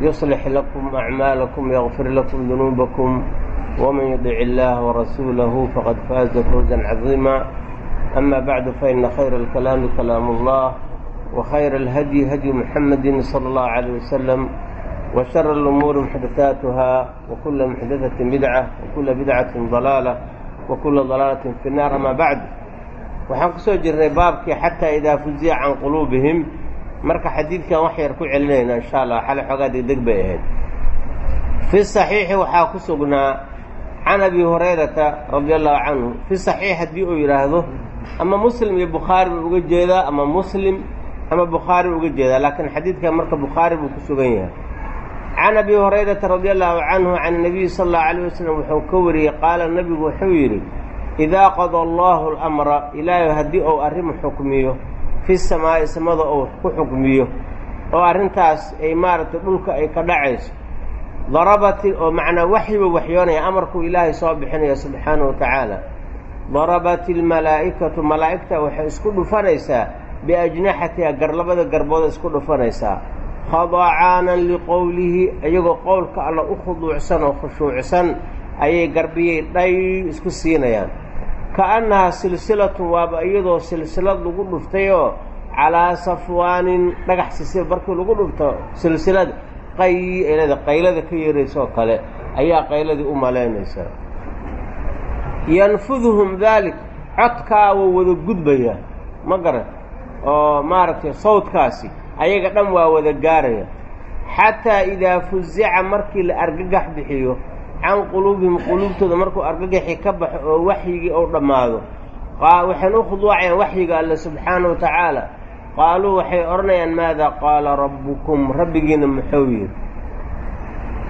يصلح لكم أعمالكم يغفر لكم ذنوبكم ومن يطع الله ورسوله فقد فاز فوزا عظيما أما بعد فإن خير الكلام كلام الله وخير الهدي هدي محمد صلى الله عليه وسلم وشر الأمور محدثاتها وكل محدثة بدعة وكل بدعة ضلالة وكل ضلالة في النار أما بعد waxaan ku soo jirnay baabkii xataa idaa fuziya can quluubihim marka xadiidkan wax yar ku celinayna insha allah xale xoogaa degdeg bay ahayd. Fi saxiixi waxaa ku sugnaa can abi hurayrata radi allahu canhu. Fi saxiix haddii uu yidhaahdo ama muslim iyo bukhaari buu uga jeedaa ama muslim ama bukhaari uga jeedaa laakiin xadiidkan marka bukhaari buu ku sugan yahay. Can abi hurayrata radi allahu canhu can nabiyi sala allahu alayh wasalam wuxuu ka wariyey qaala nebigu wuxuu yidhi idaa qada allahu alamra ilaahay haddii uu arrin xukmiyo fi samaa'i samada uu ku xukmiyo oo arrintaas ay maaragtay dhulka ay ka dhacayso. Darabati oo macnaa waxyiba waxyoonaya amarkuu ilaahay soo bixinaya subxaanahu wa tacaala. Darabati almalaa'ikatu malaa'igta waxay isku dhufanaysaa biajnaxatiha garlabada garbooda isku dhufanaysaa. Khadacaanan liqowlihi iyagoo qowlka alla u khuduucsan oo khushuucsan ayay garbiyey dhay isku siinayaan ka-annahaa silsilatun waaba iyadoo silsilad lagu dhuftayoo calaa safwaanin dhagax sisi markii lagu dhufto silsilad qaylada qaylada ka yeeraysoo kale ayaa qayladii u malaynaysaa yanfuduhum daalik codkaa waa wada gudbaya ma garan oo maaragtay sawdkaasi ayaga dhan waa wada gaaraya. Xataa idaa fuzica markii la argagax bixiyo can quluubihim quluubtooda markuu argagaxi ka baxo oo waxyigii ou dhammaado. Waxayna u khuduucayaan waxyiga alle subxaana wa tacaala. Qaaluu waxay odhanayaan maadaa qaala rabbukum? Rabbigiina muxuu yidhi.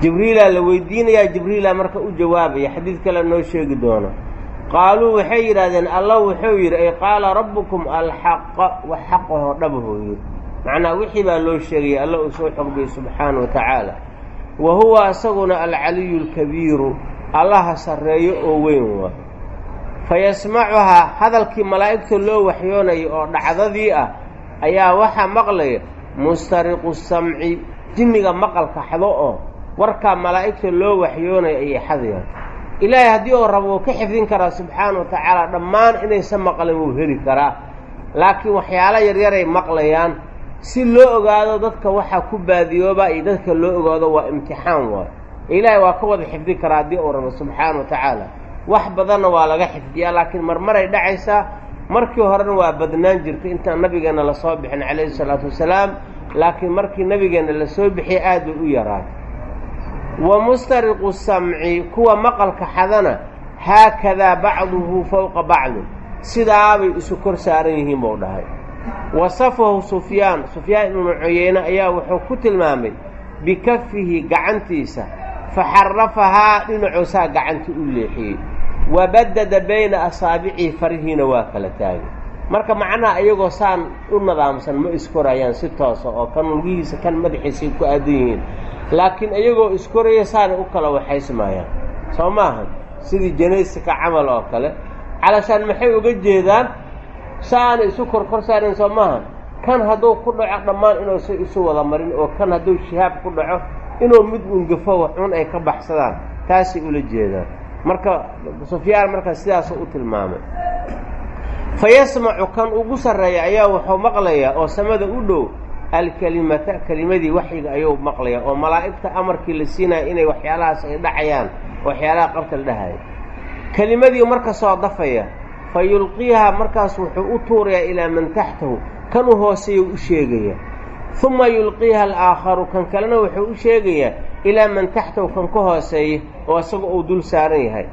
Jibriilaa la weydiinayaa jibriilaa marka u jawaabaya xadiid kale noo sheegi doono. Qaaluu waxay yidhahdeen alla wuxuu yidhi ay qaala rabbukum alxaqa wax xaqahoo dhabahoo yidhi. Macnaa wixii baa loo sheegaya alla uu soo xogbiyey subxaana wa tacaala wa huwa isaguna alcaliyu alkabiiru allaha sarreeyo oo weyn waa fa yasmacuhaa hadalkii malaa'igta loo waxyoonaya oo dhacdadii ah ayaa waxaa maqlaya mustariqu samci jinniga maqalka xado oo warkaa malaa'igta loo waxyoonaya ayay xadayaan ilaahay haddii uu rabo wuu ka xifdin karaa subxaana wa tacaala dhammaan inaysan maqlin wuu heli karaa. Laakiin waxyaalo yaryaray maqlayaan si loo ogaado dadka waxaa ku baadiyooba iyo dadka loo ogaado waa imtixaan waayo ilaahay waa ka wada xifdi karaa haddii uu rabo subxaana wa tacaala. Wax badanna waa laga xifdiyaa laakiin marmaray dhacaysaa markii horena waa badnaan jirtay intaan nabigeenna la soo bixin calayhi salaatu wasalaam. Laakiin markii nabigeenna la soo bixiyay aad bay u yaraatay wa mustariqu samci kuwa maqalka xadana haakadaa bacduhu fowqa bacdin sidaabay isu kor saaran yihiin buu dhahay wasafahu sufyaan sufyaan ibnu cuyeyne ayaa wuxuu ku tilmaamay bikafihi gacantiisa. Faxarafahaa dhinacoosaa gacantii u leexiyey. Wabadada bayna asaabicihi farihiina waa kala taagay. Marka macnaha iyagoo saan u nadaamsan ma iskorayaan si toosa oo kan lugihiisa kan madaxiisay ku aadan yihiin. Laakiin iyagoo iskoraya saanay u kala waxaysmaayaan soo maahan? Sidii janaysika camal oo kale. Calashaan maxay uga jeedaan saana isu korkor saaren soo maaha kan hadduu ku dhaco dhammaan inuusa isu wada marin oo kan hadduu shihaab ku dhaco inuu mid ungafo waxun ay ka baxsadaan taasay ula jeedaan marka sufyaan markaa sidaasuu u tilmaamay. Fa yasmacu kan ugu sarreeya ayaa wuxuu maqlayaa oo samada u dhow alkelimata kelimadii waxyiga ayuu maqlayaa oo malaa'igta amarkii la siinaya inay waxyaalahaas ay dhacayaan waxyaalaha qabta la dhahaya kelimadii marka soo dafaya fa yulqiihaa markaas wuxuu u tuurayaa ilaa man taxtahu kan u hooseeya u sheegaya. Uma yulqiiha alaakharu kan kalena wuxuu u sheegayaa ilaa man taxtahu kan ka hooseeya oo isaga uu dul saaran yahay.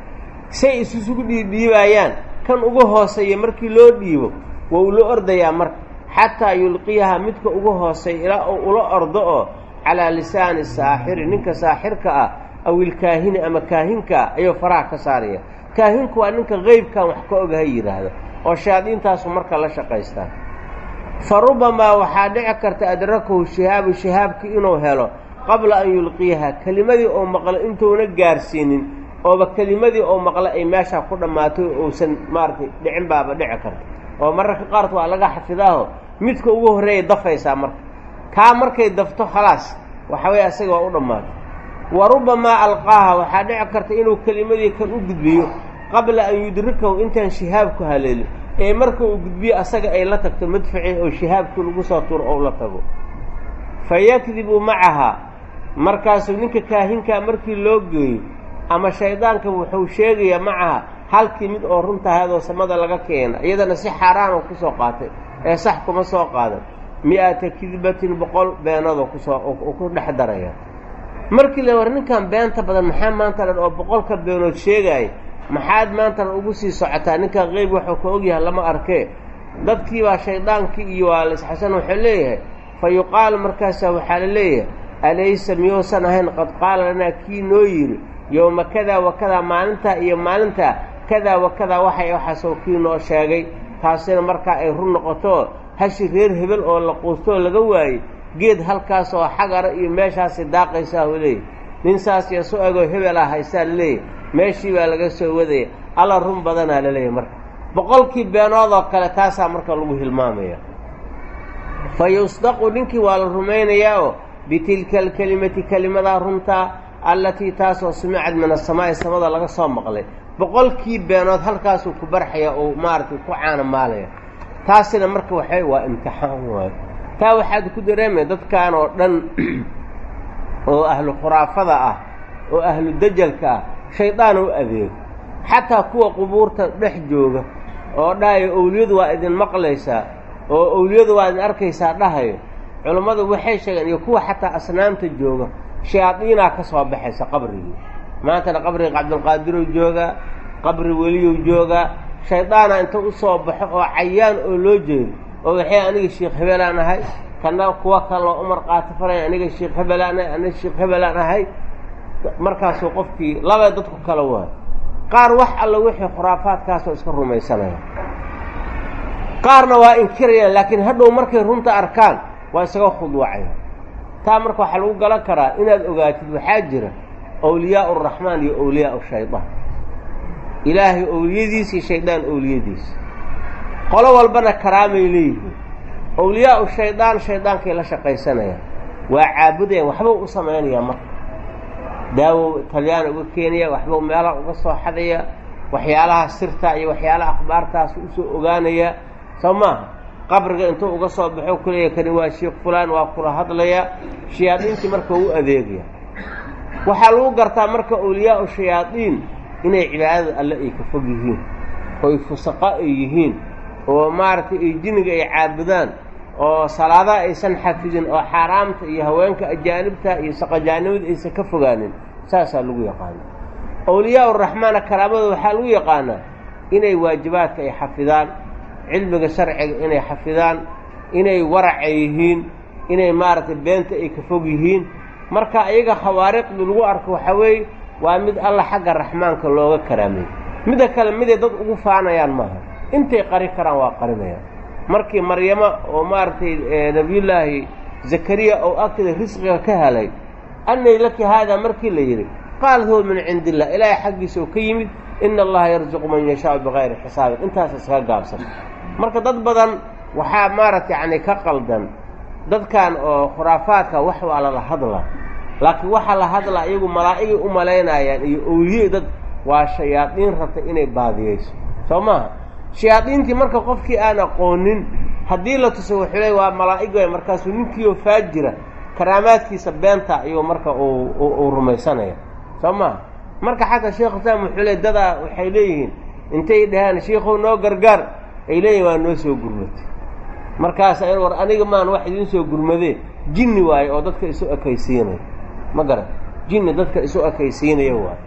Say isusugu dhiidhiibaayaan kan uga hooseeya markii loo dhiibo wou la ordayaa marka. Xataa yulqiyaha midka uga hooseeya ilaa uu ula ordo oo calaa lisaani saaxiri ninka saaxirka ah aw ilkaahini ama kaahinka ayuu faraha ka saaraya kaahinku waa ninka qeybkan wax ka ogaha yidhaahda oo shayaadiintaasu marka la shaqaystaa fa rubamaa waxaa dhici karta adrakahu shihaabu shihaabkii inuu helo qabla an yulqiyaha kelimadii oo maqlo intuuna gaarsiinin ooba kelimadii oo maqlo ay meeshaa ku dhammaatay uusan maaragtay dhicin baaba dhici karta. Oo mararka qaarka waa laga xafidaaho midka ugu horreeyay dafaysaa marka. Kaa markay dafto khalaas waxa weeye asaga waa u dhammaatay wa rubamaa alqaaha waxaa dhici karta inuu kelimadii kan u gudbiyo qabla an yudrikahu intaan shihaabku haleelin. Ee marka uu gudbiyo asaga ay la tagto madficii oo shihaabkii lagu soo turo ou la tago. Fa yakdibu macahaa markaasuu ninka kaahinkaa markii loo geeyo ama shaydaanka wuxuu sheegayaa macaha halkii mid oo runtahaydoo samada laga keena iyadana si xaaraanoo ku soo qaatay ee sax kuma soo qaadan mi-ata kidbatin boqol beenadoo ku soo ku dhex daraya markii la war ninkan beenta badan maxaa maanta dhan oo boqolka beenood sheegaaya maxaad maanta dhan ugu sii socotaa? Ninkan qeyb waxuu ka ogyahay lama arkee dadkii baa shaydaankii iyo waa laisxasan wuxuu leeyahay fa yuqaalu markaasaa waxaa la leeyahay alaysa miyuusan ahayn? Qad qaala lanaa kii noo yidhi yowma kadaa wa kadaa maalintaa iyo maalintaa kadaa wa kadaa waxay waxaasoo kii noo sheegay taasina markaa ay run noqoto hashi reer hebel oo la quustoo laga waayey geed halkaasoo xagara iyo meeshaasi daaqaysaa u leeyahy nin saas iyo su egoo hebelaa haysaa laleeyahy meeshii baa laga soo wadaya. Alla run badanaa laleeyahy marka. Boqolkii beenoodoo kale taasaa marka lagu hilmaamaya. Fa yusdaqu ninkii waa la rumaynayaa oo bitilka alkelimati kelimadaa runtaa allatii taasoo sumicad min asamaa'i samada laga soo maqlay. Boqolkii beenood halkaasuu ku barxaya oo maaragtay ku caana maalaya. Taasina marka waxay waa imtixaan waayo taa waxaad ku dareemaya dadkan oo dhan oo ahlu khuraafada ah oo ahlu dajalka ah shaydaan u adeego xataa kuwa qubuurta dhex jooga oo dhahayo owliyadu waa idin maqlaysaa oo owliyadu waa idin arkaysaa dhahayo culammadu waxay sheegeen iyo kuwa xataa asnaamta jooga shayaadiinaa ka soo baxaysa qabrigii. Maantana qabriga cabdulqaadirow joogaa qabri weliyow joogaa shaydaana inta u soo baxo oo cayaan oo loo jeedo oo waxay aniga sheikh hebelaan ahay kana kuwa kaloo umar qaato faraya aniga sheikh hebelaan ahay aniga sheikh hebelaan ahay markaasuu qofkii labee dadku kala waayo. Qaar wax alla wixii khuraafaadkaasoo iska rumaysanaya. Qaarna waa inkirayaan laakiin hadhow markay runta arkaan waa isaga khudwacaya. Taa marka waxaa lagu galan karaa inaad ogaatid waxaa jira awliyaa araxmaan iyo awliyaa shaydaan ilaahay owliyadiisa iyo shaydaan owliyadiisa qolo walbana karaamay leeyihiin. Awliyaau shaydaan shaydaankay la shaqaysanayaan. Waa caabudayaan waxbuu u samaynayaa marka daawow talyaana uga keenaya waxbuu meelaha uga soo xadaya waxyaalaha sirta iyo waxyaalaha akhbaartaas u soo ogaanaya. Soo maaha qabriga intuu uga soo baxo kuleeya kani waa sheikh fulaan waa kula hadlaya. Shayaadiintii marka u adeegaya. Waxaa lagu gartaa marka awliyaau shayaadiin inay cibaadada alle ay ka fog yihiin oy fusaqa ay yihiin oo maaragtay ay jinniga ay caabudaan oo salaadaha aysan xafidin oo xaaraamta iyo haweenka ajaanibta iyo saqajaanimada aysan ka fogaanin saasaa lagu yaqaana awliyaa uraxmaana karaamada waxaa lagu yaqaanaa inay waajibaadka ay xafidaan cilmiga sharciga inay xafidaan inay waraca yihiin inay maaragtay beenta ay ka fog yihiin. Marka iyaga khawaariqdu lagu arko waxaa weeye waa mid alla xagga raxmaanka looga karaameey midda kale miday dad ugu faanayaan maaha intay qari karaan waa qarinayaan markii maryamo oo maaragtay nebiyullaahi zakariya oo agteeda risqiga ka helay annay laki haadaa markii la yidhi qaalat huwa min cindi illah ilaahay xaggiisa oo ka yimid ina allaha yarzuqu man yashaau bikayri xisaabin. Intaas iskaga gaabsan. Marka dad badan waxaa maaragtay yacni ka qaldan dadkan oo khuraafaadka wax waa lala hadlaa laakiin waxaa la hadlaa iyagu malaa'igay u malaynayaan iyo owliye dad waa shayaadiin rabta inay baadiyeyso. Soo maaha shayaadiintii marka qofkii aan aqoonin haddii la tuso wuxuu leey waa malaa'ig way markaasuu ninkiioo faajira karaamaadkiisa beenta ayuu marka uu rumaysanaya soo maaha marka xataa sheekh islaam wuxuu leey dadaa waxay leeyihiin intay dhahaan shiikow noo gargaar. Ay leeyihiin waa noo soo gurmatay markaasa war aniga maan wax idiin soo gurmadee jinni waaye oo dadka isu ekaysiinaya. Ma garan jinni dadka isu ekaysiinaya waaye.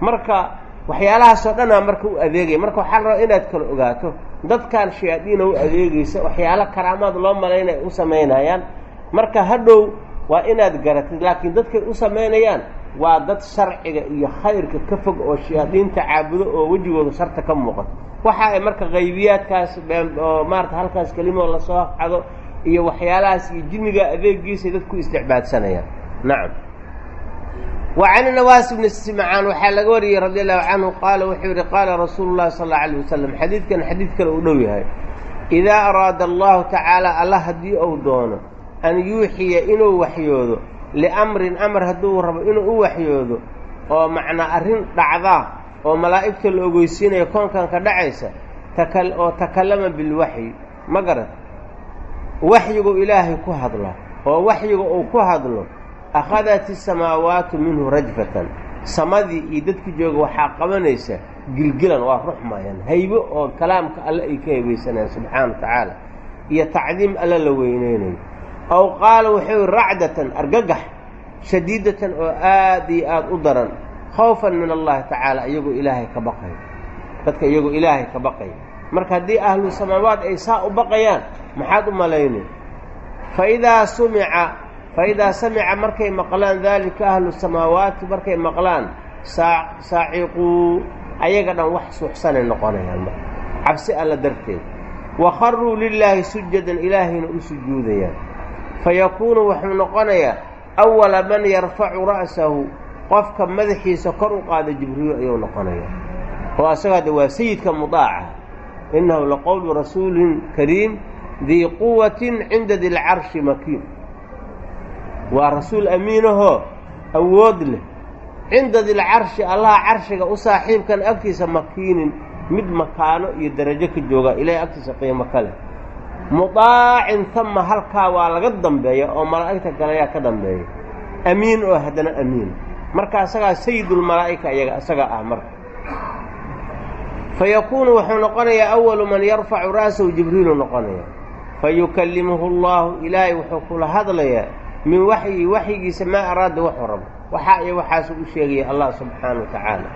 Marka waxyaalahaasoo dhanaa marka u adeegaya marka waxaa la rabaa inaad kala ogaato dadkan shayaadiina u adeegaysa waxyaalo karaamaad loo malaynaya u samaynayaan. Marka hadhow waa inaad garatid laakiin dadkay u samaynayaan waa dad sharciga iyo khayrka ka fog oo shayaadiinta caabudo oo wejigooda sharta ka muuqato. Waxa ay marka qaybiyaadkaas oo maarata halkaas kelimoo la soo xado iyo waxyaalahaas iyo jinniga adeegiisay dadku isticbaadsanayaan. Nacam wa can nawaas bni simcaan waxaa laga wariyey radi allahu canhu qaala wuxuu yihi qaala rasuulu llahi sal alla alay wasalam xadiidkan xadiid kale uu dhow yahay idaa araada allahu tacaala alla haddii uu doono an yuuxiya inuu waxyoodo liamrin amar hadduu rabo inuu u waxyoodo oo macnaa arrin dhacdaa oo malaa'igta la ogeysiinayo koonkan ka dhacaysa oo takallama bilwaxyi. Ma garat waxyigu ilaahay ku hadlo oo waxyiga uu ku hadlo akhadat isamaawaatu minhu rajfatan samadii iyo dadki jooga waxaa qabanaysa gilgilan waa ruxmayaan haybo oo kalaamka alle ay ka haybaysanayaan subxaana wa tacaala iyo tacdiim alle la weyneynayo aw qaala wuxuu racdatan argagax shadiidatan oo aad iyo aada u daran khawfan min allahi tacaala iyagoo ilaahay ka baqaya dadka iyagoo ilaahay ka baqaya marka haddii ahlu samaawaat ay saa u baqayaan maxaad u malaynay faidaa sumica faidaa samica markay maqlaan daalika ahlu samaawaati markay maqlaan saa saaciquu ayaga dhan wax suuxsanay noqonayaan cabsi alla darteed wa kharuu lilaahi sujadan ilaahayna u sujuudayaan fayakuunu wuxuu noqonayaa awala man yarfacu ra'sahu qofka madaxiisa kor u qaada jibriil ayuu noqonaya oo asagaa de waa sayidka mudaaca innahu laqowlu rasuulin kariim dii quwatin cinda dilcarshi makiin waa rasuul amiinahoo awood leh. Cinda dilcarshi allaha carshiga u saaxiibkan agtiisa makiinin mid makaano iyo darajo ka jooga ilaahay agtiisa qiimo ka leh. Mudaacin tama halkaa waa laga dambeeya oo malaa'igta galayaa ka dambeeya. Amiin oo haddana amiin. Marka asagaa sayidulmalaa'ika iyaga isagaa ah marka. Fa yakuunu wuxuu noqonayaa awalu man yarfacu ra'sahu jibriilu noqonaya fa yukallimuhu allaahu ilaahay wuxuu kula hadlayaa min waxyi waxyigiisa maa araada wuxuu rabo. Waxaa iyo waxaasuu u sheegaya allah subxaana wa tacaala.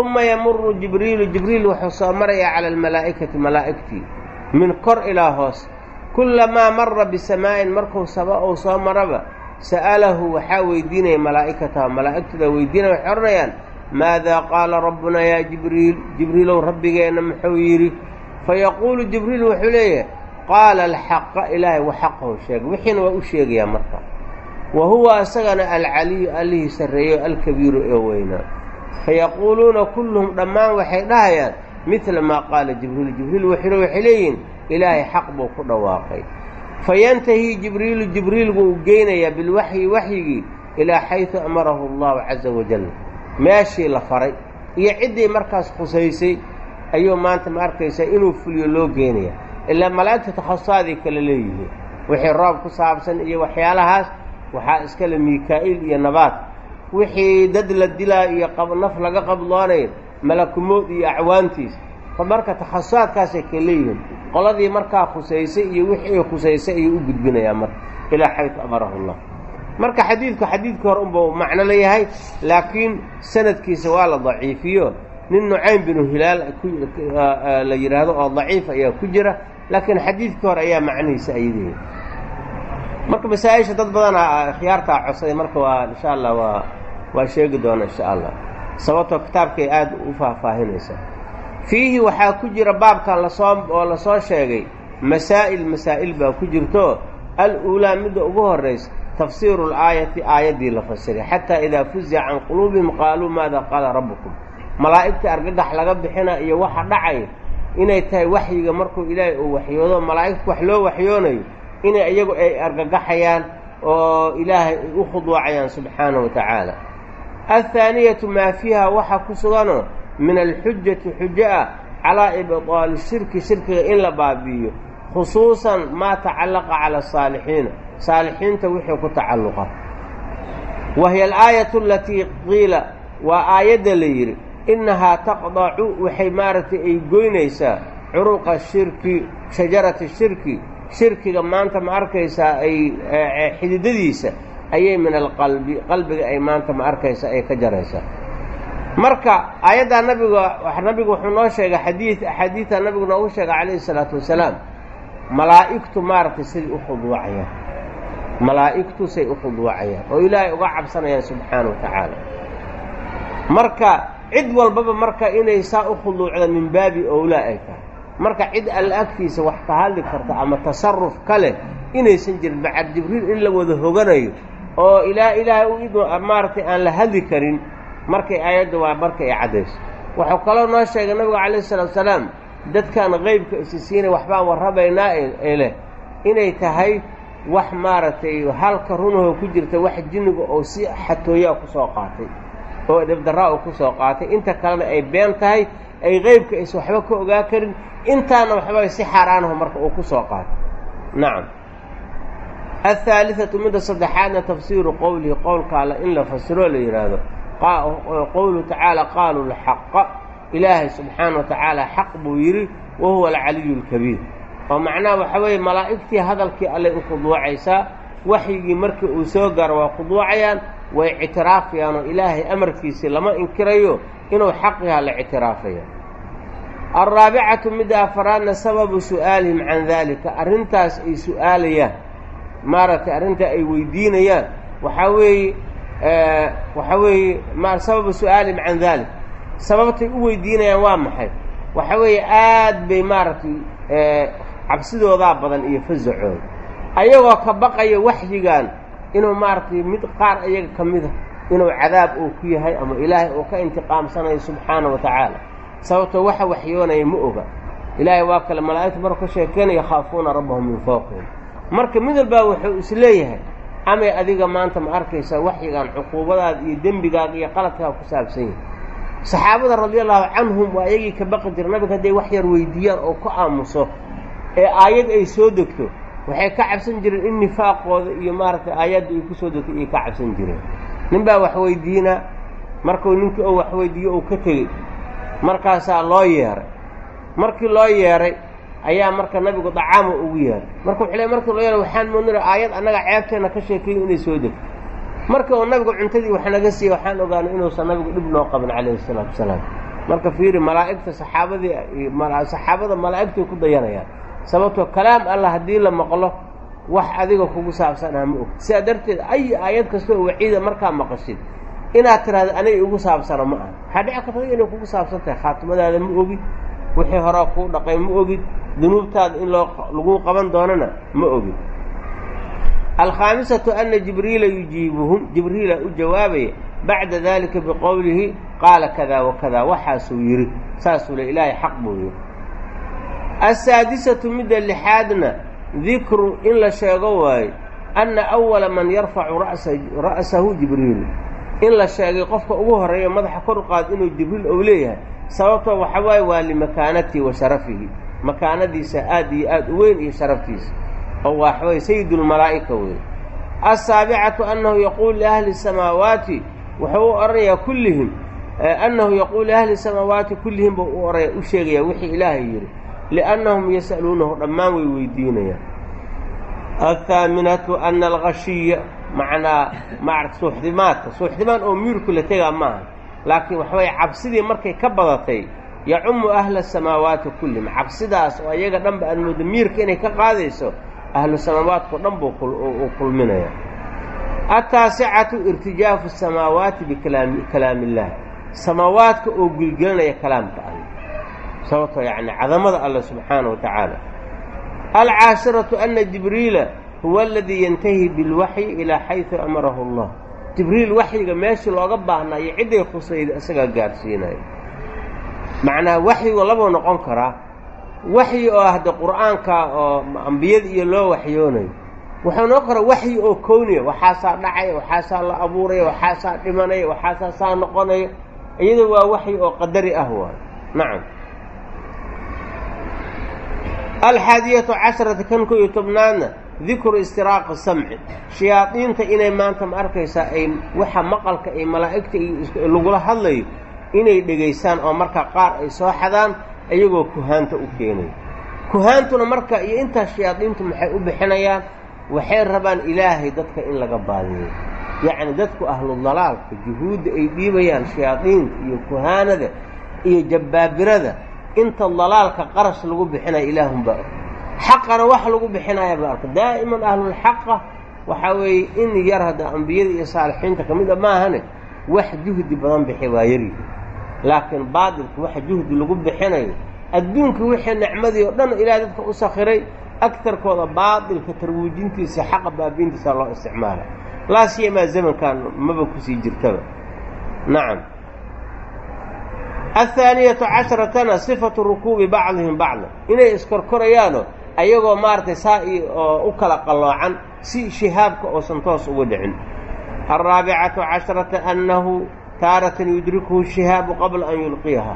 Uma yamuru jibriilu jibriil wuxuu soo marayaa cala almalaa'ikati malaa'igtii min kor ilaa hoos. Kullamaa mara bisamaa'in markuu saba uu soo maraba sa'alahu waxaa weydiinaya malaa'ikataha malaa'igtooda weydiinaya waxay odhanayaan maadaa qaala rabbunaa yaa jibriil? Jibriilow rabbigeenna muxuu yidhi fayaquulu jibriil wuxuu leeyahay qaala alxaqa ilaahay wa xaqahu sheega wixiina waa u sheegayaa marka. Wa huwa isagana alcaliyu allihii sarreeyo alkabiiru ee weynaa fayaquuluuna kulluhum dhammaan waxay dhahayaan midla maa qaala jibriil jibriil wuxuuhi waxay leeyihiin ilaahay xaq buu ku dhawaaqay. Fayantahii jibriilu jibriil buu geynayaa bilwaxyi waxyigii ilaa xaysu amarahu allahu caza wajal meeshii la faray iyo ciddii markaas khusaysay ayuu maanta ma arkaysaa inuu fuliyo loo geenaya ilaa malaa'igta takhasusaadii kale leeyihiin. Wixii roob ku saabsan iyo waxyaalahaas waxaa iskale mikaa-iil iyo nabaad. Wixii dad la dilaa iyo naf laga qabdoonayo malakumood iyo acwaantiis. Marka takhasusaadkaasay ka leeyihiin qoladii markaa khusaysay iyo wixii ay khusaysay ayuu u gudbinayaa marka. Ilaa xaytu amarahu llah marka xadiidku xadiidkii hore unbau macno leeyahay laakiin sanadkiisa waa la daciifiyo. Nin nucaym binu hilaal la yidhaahdo oo daciif ayaa ku jira laakiin xadiidkii hore ayaa macnihiisa ayadii marka masaa-isha dad badanaa khiyaartaa codsaday marka waa insha allah waa waa sheegi doona insha allah sababtoo kitaabkay aada u faahfaahinaysaa fiihi waxaa ku jira baabkan la soo oo la soo sheegay masaa'il masaa'il baa ku jirto. Al-uulaa midda ugu horraysa tafsiiru laayati aayaddii la fasiray xataa idaa fuzica can quluubihim qaaluu maada qaala rabbukum. Malaa'igta argagax laga bixina iyo waxa dhacay inay tahay waxyiga markuu ilaahay uu waxyoodo malaa'igta wax loo waxyoonayo inay iyagu ay argagaxayaan oo ilaahay ay u khuduucayaan subxaana wa tacaala. Athaaniyatu maa fiiha waxa ku suganoo min alxujati xujo ah calaa ibdaali shirki shirkiga in la baabi'iyo khusuusan maa tacallaqa cala asaalixiina saalixiinta wixii ku tacalluqa. Wa hiya alaayatu alatii qiila waa aayadda la yidhi innahaa taqdacu waxay maaragtay ay goynaysaa curuqa shirki shajarati shirki shirkiga maanta ma arkaysaa ay xididadiisa ayay min alqalbi qalbiga ay maanta ma arkaysaa ay ka jaraysaa marka aayaddaa nabiga nabigu wuxuu noo sheegay xadiid axaadiidta nabigu noogu sheegay calayhi isalaatu wasalaam malaa'igtu maaragtay siday u khuduucayaan malaa'igtu say u khuduucayaan oo ilaahay uga cabsanayaan subxaana wa tacaala marka cid walbaba marka inay saa u khuduucda min baabi owlaa ay tahay. Marka cid alla agtiisa wax ka hadli karta ama tasaruf ka leh inaysan jirin. Bacad jibriil in la wada hoganayo oo ilaa ilaahay u id maaragtay aan la hadli karin markay aayadda waa marka ay caddayso wuxuu kaloo noo sheegay nabigu calayh isalaatu salaam dadkan qaybka isi siinay waxbaan warramaynaa ee leh. Inay tahay wax maaragtay halka runahoo ku jirta wax jinniga oo si xatooyaa ku soo qaatay oo dhibdaraa uu ku soo qaatay. Inta kalena ay been tahay ay qeybka ays waxba ka ogaa karin. Intaana waxba si xaaraanaho marka uu ku soo qaatay. Nacam athaalihatu midda saddexaadna tafsiiru qowlihi qowlka alla in la fasiro la yidhaahdo qowluhu tacaala qaaluu lxaqa. Ilaahay subxaana wa tacaala xaq buu yidhi wa huwa alcaliyu alkabiir oo macnaha waxa weeye malaa'igtii hadalkii allay u khuduucaysaa waxyigii markii uu soo gaaro waa khuduucayaan way ictiraafayaan oo ilaahay amarkiisii lama inkirayo inuu xaq yaha la ictiraafaya alraabicatu midda afaraadna sababu su'aalihim can daalika arrintaas ay su'aalayaan maaragtay arrinta ay weydiinayaan waxaa weeye waxaa weeye ma sababu su'aalihim can dalik sababtay u weydiinayaan waa maxay? Waxa weeye aad bay maaragtay cabsidoodaa badan iyo fasacooda ayagoo ka baqaya waxyigan inuu maaragtay mid qaar ayaga ka mida inuu cadaab uu ku yahay ama ilaahay uu ka intiqaamsanayo subxaana wa tacaala. Sababtoo waxa waxyoonaya ma oga. Ilaahay waa kale malaa'igtu marku ka sheekeynaya yakhaafuuna rabbahum min fawqihim. Marka mid walbaa wuxuu is leeyahay amay adiga maanta ma arkaysaa waxyigan cuquubadaada iyo dembigaaga iyo qaladkaa ku saabsan yahay? Saxaabada radiallahu canhum waa ayagii ka baqi jira nabiga hadday wax yar weydiiyaan oo ku aamuso ee aayad ay soo degto waxay ka cabsan jireen in nifaaqooda iyo maaragtay aayadda ay ku soo degto ayay ka cabsan jireen. Nin baa wax weydiinaa markuu ninkii oo wax weydiiyo uu ka tegey. Markaasaa loo yeeray. Markii loo yeeray ayaa marka nabigu dacaama ugu yeeray. Marka wuxuu le markii loo yeeray waxaan moodnara aayad annaga ceebteenna ka sheekeeyo inay soo degto. Marka uu nabigu cuntadii wax naga siiyey waxaan ogaanay inuusan nabigu dhib noo qabin calayhi isalaatu wasalaam marka fiiri malaa'igta saxaabadii saxaabada malaa'igtay ku dayanayaan sababtoo kalaam allah haddii la maqlo wax adiga kugu saabsanaa ma ogti sidaa darteed ay aayad kasta oo waciida markaa maqashid inaad tidhahdo anay igu saabsano ma aha. Waxaa dhici karta inay kugu saabsan tahay khaatimadaada ma ogid wixii horaa kuu dhaqay ma ogid dunuubtaada in loo laguu qaban doonana ma ogid. Alkhaamisatu ana jibriila yujiibuhum jibriila u jawaabaya bacda dalika biqowlihi qaala kada wakada waxaasuu yidhi saasuu le ilaahay xaq buu yidhi asaadisatu midda lixaadna dikru in la sheego waayo anna awala man yarfacu ra'sahu jibriilu in la sheegay qofka ugu horreeya madaxa kor qaad inuu jibriil ou leeyahay sababtoo waxa waaye waa limakaanatihi wa sharafihi makaanadiisa aad iyo aad u weyn iyo sharaftiisa oo waxaweye sayidulmalaa'ika wey asaabicatu annahu yaquulu liahli samaawaati wuxuu u odhanayaa kullihim annahu yaquulu liahli samaawaati kullihim buu u oraya u sheegayaa wixii ilaahay yidhi liannahum yas'aluunahu dhammaan way weydiinayaan athaaminatu ana alkashiya macnaa maarata suuxdimaadka suuxdimaan oo miirku la tegaa maaha laakiin waxaweye cabsidii markay ka badatay yacumu ahla samaawaati kullihim cabsidaas oo ayaga dhanba aad moodo miirka inay ka qaadayso ahlu samaawaatko dhan buu uu kulminaya ataasicatu irtijaafu samaawaati bikalaami illaah samaawaadka oo gilgelinaya kalaamka alle sababtoo yacni cadamada alle subxaana wa tacaala. Alcaashiratu ana jibriila huwa aladii yantahi bilwaxyi ilaa xaysu amarahu allah. Jibriil waxyiga meeshii looga baahnaa iyo cidday khusayda isagaa gaadhsiinaya macnaha waxyigu labuu noqon karaa waxyi oo ahde qur'aanka oo ambiyada iyo loo waxyoonayo. Wuxuu noqon karaa waxyi oo kowniya waxaasaa dhacaya waxaasaa la abuuraya waxaasaa dhimanaya waxaasaa saa noqonaya. Iyado waa waxyi oo qadari ah waayo nacam alxaadiyatu casharata kan ko iyo tobnaadna dikru istiraaqi samci. Shayaadiinta inay maanta ma arkaysaa ay waxa maqalka ay malaa'igta iyo lagula hadlayo inay dhegaysaan oo marka qaar ay soo xadaan iyagoo kuhaanta u keenaya kuhaantuna marka iyo intaas shayaadiintu maxay u bixinayaan? Waxay rabaan ilaahay dadka in laga baadiyo yacni dadku ahludalaalka juhuudda ay dhiibayaan shayaadiinta iyo kuhaanada iyo jabbaabirada inta dalaalka qarash lagu bixinaya ilaahunbaa og. Xaqana wax lagu bixinaya baa arka. Daa'iman ahlulxaqa waxaa weeye in yar hadda ambiyada iyo saalixiinta ka mid a maahane wax juhdi badan bixi waa yaryihi laakiin baadilka waxa juhdi lagu bixinayo adduunka wixii nicmadii oo dhan ilaah dadka u sakhiray agtarkooda baadilka tarwiijintiisa xaqa baabiintiisa loo isticmaala. Laa siyamaa zamankan maba ku sii jirtaba. Nacam athaaniyatu casharatana sifatu rukuubi bacdihim bacda inay iskorkorayaano ayagoo maaragtay saa oo u kala qalloocan si shihaabka oosan toos uga dhicin alraabicatu casharata annahu taaratan yudrikuhu shihaabu qabla an yulqiyaha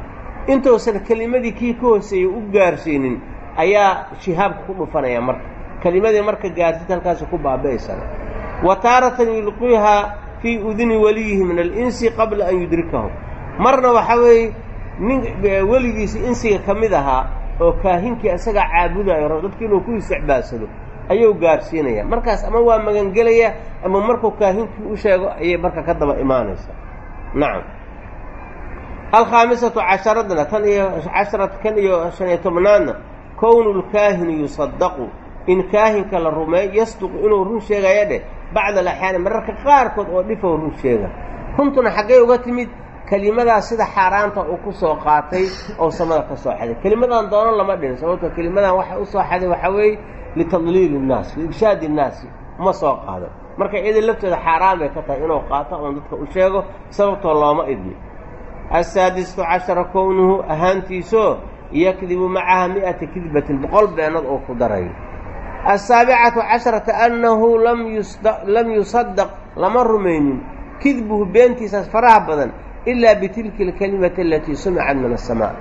intuusan kelimadii kii ka hooseeyey u gaarsiinin ayaa shihaabka ku dhufanaya marka kelimadii marka gaarsinta halkaasi ku baaba'aysana wa taaratan yulqiihaa fii uduni waliyihi min alinsi qabla an yudrikahu marna waxaa weeye nin weligiisi insiga ka mid ahaa oo kaahinkii isagaa caabudayo rabo dadka inuu ku isticbaadsado ayuu gaarsiinaya. Markaas ama waa magangelaya ama markuu kaahinkii u sheego ayay marka ka daba imaanaysaa. Nacam alkhaamisatu casharadna tan iyo casharad kan iyo shan iyo tobnaadna kownu lkaahini yusadaqu in kaahinka la rumeeyo yasduqu inuu run sheegaya dheh bacda alaxyaani mararka qaarkood oo dhifow run sheega. Runtuna xaggay uga timid kelimadaas sida xaaraanta uu ku soo qaatay oo samada ka soo xaday. Kelimadan doono lama dhihin sababto kelimadan waxa u soo xaday waxaa weeye litadliili innaas liirshaadi innaasi uma soo qaado. Marka iyada lafteeda xaaraan bay ka tahay inuu qaato oon dadka u sheego sababtoo looma idmi asaadistu cashara kownuhu ahaantiisoo yakdibu macaha mi'ata kidbatin boqol beenood oo ku darayo asaabicatu casharata annahu lam yusadaq lama rumaynin. Kidbuhu beentiisaas faraha badan ilaa bitilki alkelimati alatii sumicad min asamaa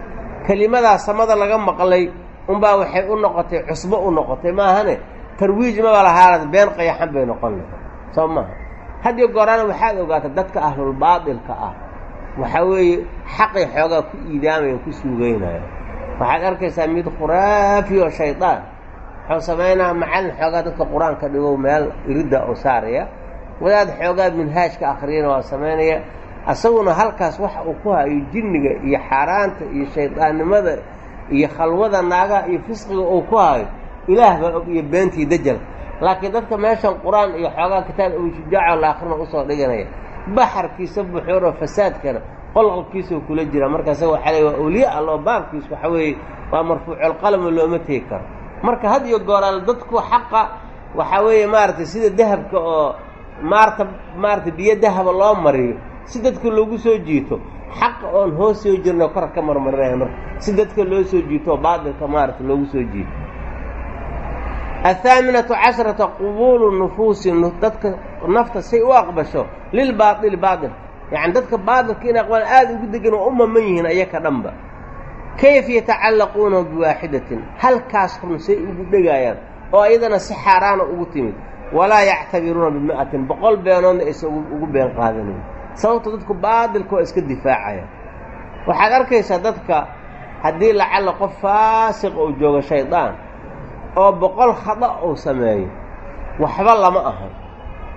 kelimadaa samada laga maqlay unbaa waxay u noqotay cusbo u noqotay maahane tarwiij maba lahaanad been qayaxan bay noqon lahay soo maaha hadiyo gooraana waxaad ogaata dadka ahlulbaatilka ah waxaa weeye xaqay xoogaa ku iidaamayan ku suugeynaya waxaad arkaysaa mid khuraafi oo shaydaan wuxuu samaynaa macallin xoogaa dadka qur'aanka dhigow meel iridda oo saaraya wadaad xoogaa minhaajka akhriyana waa samaynaya asaguna halkaas waxa uu ku hayo jinniga iyo xaaraanta iyo shaydaannimada iyo khalwada naagaha iyo fisqiga uu ku hayo ilaah baa og iyo beentii dajal. Laakiin dadka meeshan qur'aan iyo xoogaa kitaab abu shujaaco la akhrina u soo dhiganaya. Baxarkiisa buxuuro fasaadkana qolqolkiisuu kula jira. Markaasa waxaa le waa awliya alloo baabkiis waxa weeye waa marfuuculqalamo looma tegi karo. Marka had iyo gooraal dadku xaqa waxaa weeye maaragtay sida dahabka oo maarta maarata biyo dahaba loo mariyo si dadka loogu soo jiito xaqa oon hoos soo jirno kor ka marmarinaya marka. Si dadka loo soo jiito oo baatilka maarata loogu soo jiito. Athaaminatu casharata qubuulu nufuusi dadka nafta say u aqbasho lilbaaili baail yacni dadka baatilka in aqbaan aada ugu degan oo u maman yihiin ayaka dhanba. Kayf yatacallaquuna biwaaxidatin? Halkaas run say ugu dhegaayaan oo ayadana si xaaraana ugu timid. Walaa yactabiruuna bimi'atin boqol beenoodna aysan ugu been qaadanayn sababto dadku baatilka waa iska difaacaya. Waxaad arkaysaa dadka haddii lacalla qof faasiq uu joogo shaydaan oo boqol khada uu sameeyo waxba lama ahan.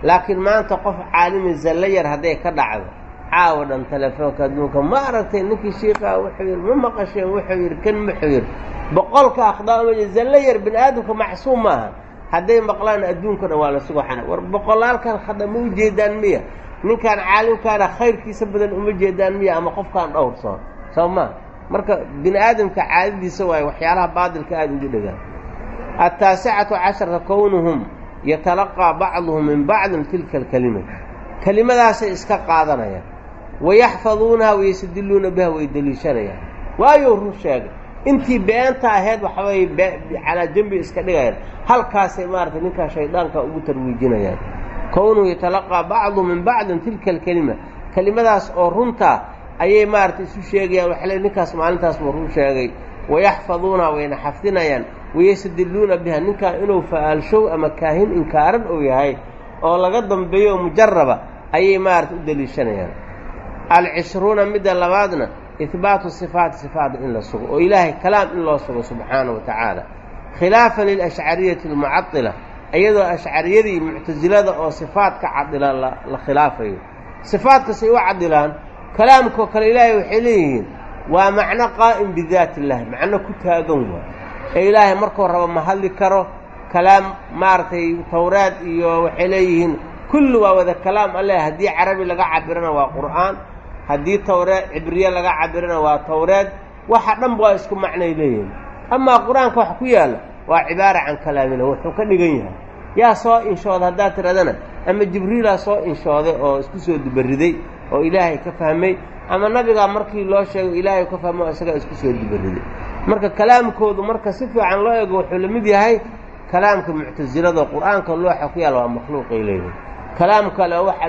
Laakiin maanta qof caalimi zallo yar hadday ka dhacdo caawa dhan telefoonka adduunka ma aragtay ninkii shiikaa wuxuu yidhi ma maqasheen wuxuu yidhi kan muxuu yidhi. Boqolka akhdaama zallo yar bini aadamka macsuum maaha hadday maqlaan adduunka dhan waa la sugo xana war boqolaalkan khada ma u jeedaan miya ninkaan caalimkaana khayrkiisa badan uma jeedaan miya ama qofkaan dhowrsoon soo. Maa marka bini aadamka caadadiisa waaye waxyaalaha baatilka aada ugu dhegaan altaasicatu casharata kownuhum yatalaqaa bacduhum min bacdin tilka alkelima kelimadaasay iska qaadanayaan. Wayaxfaduunaha wayastadiluuna biha way deliishanayaan waayuu run sheegay intii beenta ahayd waxaweye calaa jambi iska dhigayaan. Halkaasay maaragtay ninkaa shaydaanka ugu tarwiijinayaan kownuhu yatalaqaa bacduhum min bacdin tilka alkelima kelimadaas oo runtaa ayay maaragtay isu sheegayaan waxay le ninkaas maalintaas buu run sheegay wayaxfaduunaha wayna xafdinayaan wayastadiluuna biha ninkaan inuu fa'aalshow ama kaahin inkaaran uu yahay oo laga dambeeyo mujaraba ayay maarata u deliishanayaan alcishruuna midda labaadna ihbaatu sifaati sifaada in la sugo oo ilaahay kalaam in loo sugo subxaana wa tacaala khilaafan lilashcariyati almucadila iyadoo ashcariyadii muctasilada oo sifaadka cadila la khilaafayo. Sifaadkasay u cadilaan kalaamkoo kale ilaahay waxay leeyihiin waa macno qaa'im bidaati illahi macno ku taagan waa. Ee ilaahay markuu rabo ma hadli karo kalaam maaragtay tawraad iyo waxay leeyihiin kulli waa wada kalaam alleh haddii carabi laga cabirana waa qur'aan haddii tawreed cibriye laga cabirana waa tawreed waxa dhanba waa isku macnay leeyihiin. Amaa qur'aanka wax ku yaalla waa cibaara can kalaamina wuxuu ka dhigan yahay. Yaa soo inshooda haddaad tidhahdana ama jibriilaa soo inshooday oo isku soo dubariday oo ilaahay ka fahmay ama nabigaa markii loo sheego ilaahay ka fahmo o isagaa isku soo dubariday. Marka kalaamkoodu marka si fiican loo ego wuxuu la mid yahay kalaamka muctasilada qur'aanka looxa ku yaalla waa makhluuqay leeyihiin kalaam kale waxa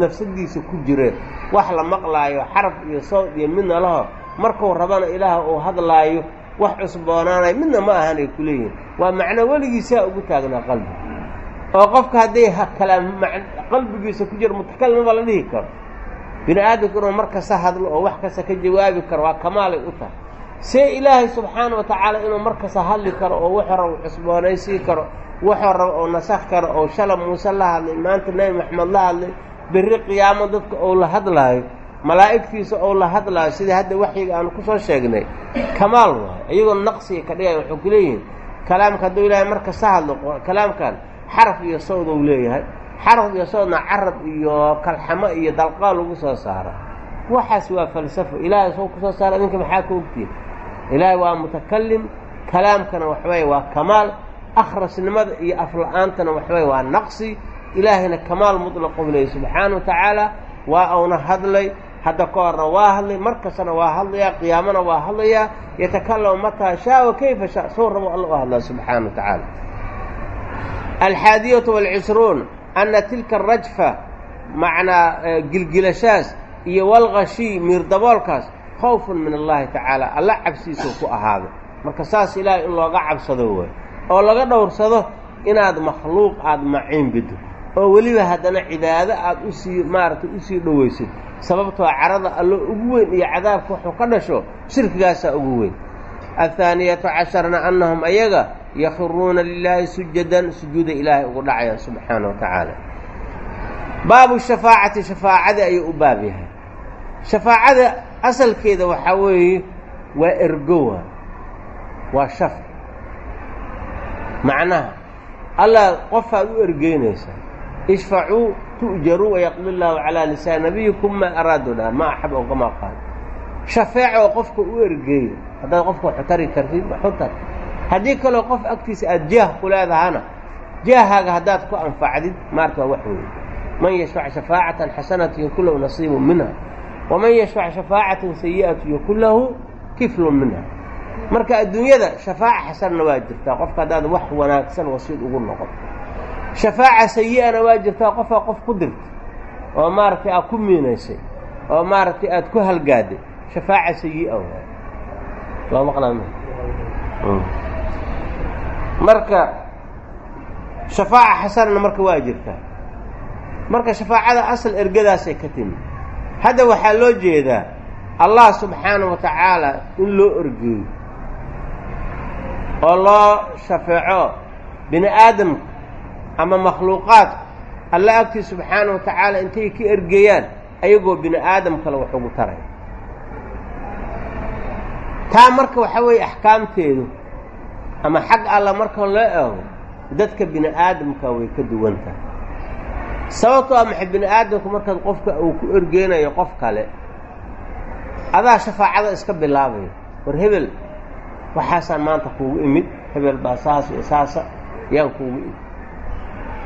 nafsadiisa ku jire wax la maqlaayo xaraf iyo sawd iyo midna laho markuu rabana ilaah uu hadlaayo wax cusboonaanayo midna ma ahan ay ku leeyihiin waa macno weligiisaa ugu taagnaa qalbi. Oo qofka hadday kalaam qalbigiisa ku jiro mutakallimaba la dhihi karo. Bini aadamku inuu mar kasta hadlo oo wax kasta ka jawaabi karo waa kamaalay u tahay. See ilaahay subxaana wa tacaala inuu mar kasta hadli karo oo wuxuu rabo cusboonaysii karo wuxuu rabo oo nasakh karo oo shala muuse la hadlay maanta nebi maxamed la hadlay berri qiyaamo dadka ou la hadlaayo malaa'igtiisa ou la hadlaayo sidai hadda waxyiga aanu ku soo sheegnay kamaal waayo iyagoo naqsiga ka dhigaya waxuu ku leeyihiin kalaamka hadduu ilaahay mar kasta hadlo kalaamkan xaraf iyo sawd ou leeyahay. Xaraf iyo sawdna carab iyo kalxamo iyo dalqaa lagu soo saara waxaas waa falsafo ilaahay soo ku soo saara idinka maxaa ka ogtiin ilaahay waa mutakalim kalaamkana waxaweye waa kamaal akhrasnimada iyo afla-aantana waxaweye waa naqsi. Ilaahayna kamaal mutlaqou leeyay subxaana wa tacaala waa uuna hadlay hadda ka horna waa hadlay mar kastana waa hadlayaa qiyaamana waa hadlayaa yatakalamu mataa shaa wa kayfa shaa? Soo rabo alla u hadlaa subxaana wa tacaala. Alxaadiyatu walcishruun ana tilka arajfa macnaa gilgilashaas iyo walqashii miirdaboolkaas khawfun min allahi tacaala alla cabsiisuu ku ahaaday marka saas ilaahay in looga cabsado way oo laga dhowrsado inaad makhluuq aada maciin bido oo weliba haddana cibaado aada u sii maaragtay u sii dhowaysid sababtoo carada allo ugu weyn iyo cadaabka wuxuu ka dhasho shirkigaasaa ugu weyn. Athaaniyatu casharna annahum ayaga yakhiruuna lilaahi sujadan sujuuda ilaahay ugu dhacayaan subxaana wa tacaala. Baabu shafaacati shafaacada ayuu u baab yahay. Shafaacada asalkeeda waxaa weeye waa ergowa waa shaf. Macnaha allah qofaad u ergeynaysaa ishfacuu tu'jaruu wayaqdi llaahu calaa lisaani nabiyikum maa araadu dha ma axab oo kamaa qaal shafeecoo qofka u ergeeyo haddaad qofka waxu tari kartid waxu tar haddii kaloo qof agtiisa aada jaah ku leedahana jaahaaga haddaad ku anfacdid maarka waa wax weeye man yashfac shafaacatan xasanatu yakun lahu nasiibu minha waman yashfac shafaacatan sayi'atu yakun lahu kiflun minha marka adduunyada shafaaca xasanna waa jirtaa qofka haddaad wax wanaagsan wasiid ugu noqoto shafaaca sayi-ana waa jirtaa qofaa qof ku dirta oo maaragtay aad ku miinaysay oo maaragtay aada ku halgaaday shafaaca sayi-a waay. Loo maqlaa marka shafaaca xasanna marka waa jirtaa. Marka shafaacada asal ergadaasay ka timi. Hadda waxaa loo jeedaa allah subxaana wa tacaala in loo ergeeyo oo loo shafeeco bini aadamka ama makhluuqaadka alla agtii subxaana wa tacaala intay ka ergeeyaan ayagoo bini aadam kale wax ugu taraya taa marka waxaa weeye axkaamteedu ama xag alla marka loo eego dadka bini aadamka way ka duwan tahay. Sababtoo a maxay bini aadamku markaad qofka uu ku ergeynayo qof kale adaa shafaacada iska bilaabaya war hebel waxaasaan maanta kuugu imid. Hebel baa saas iyo saasa yaan kuugu imid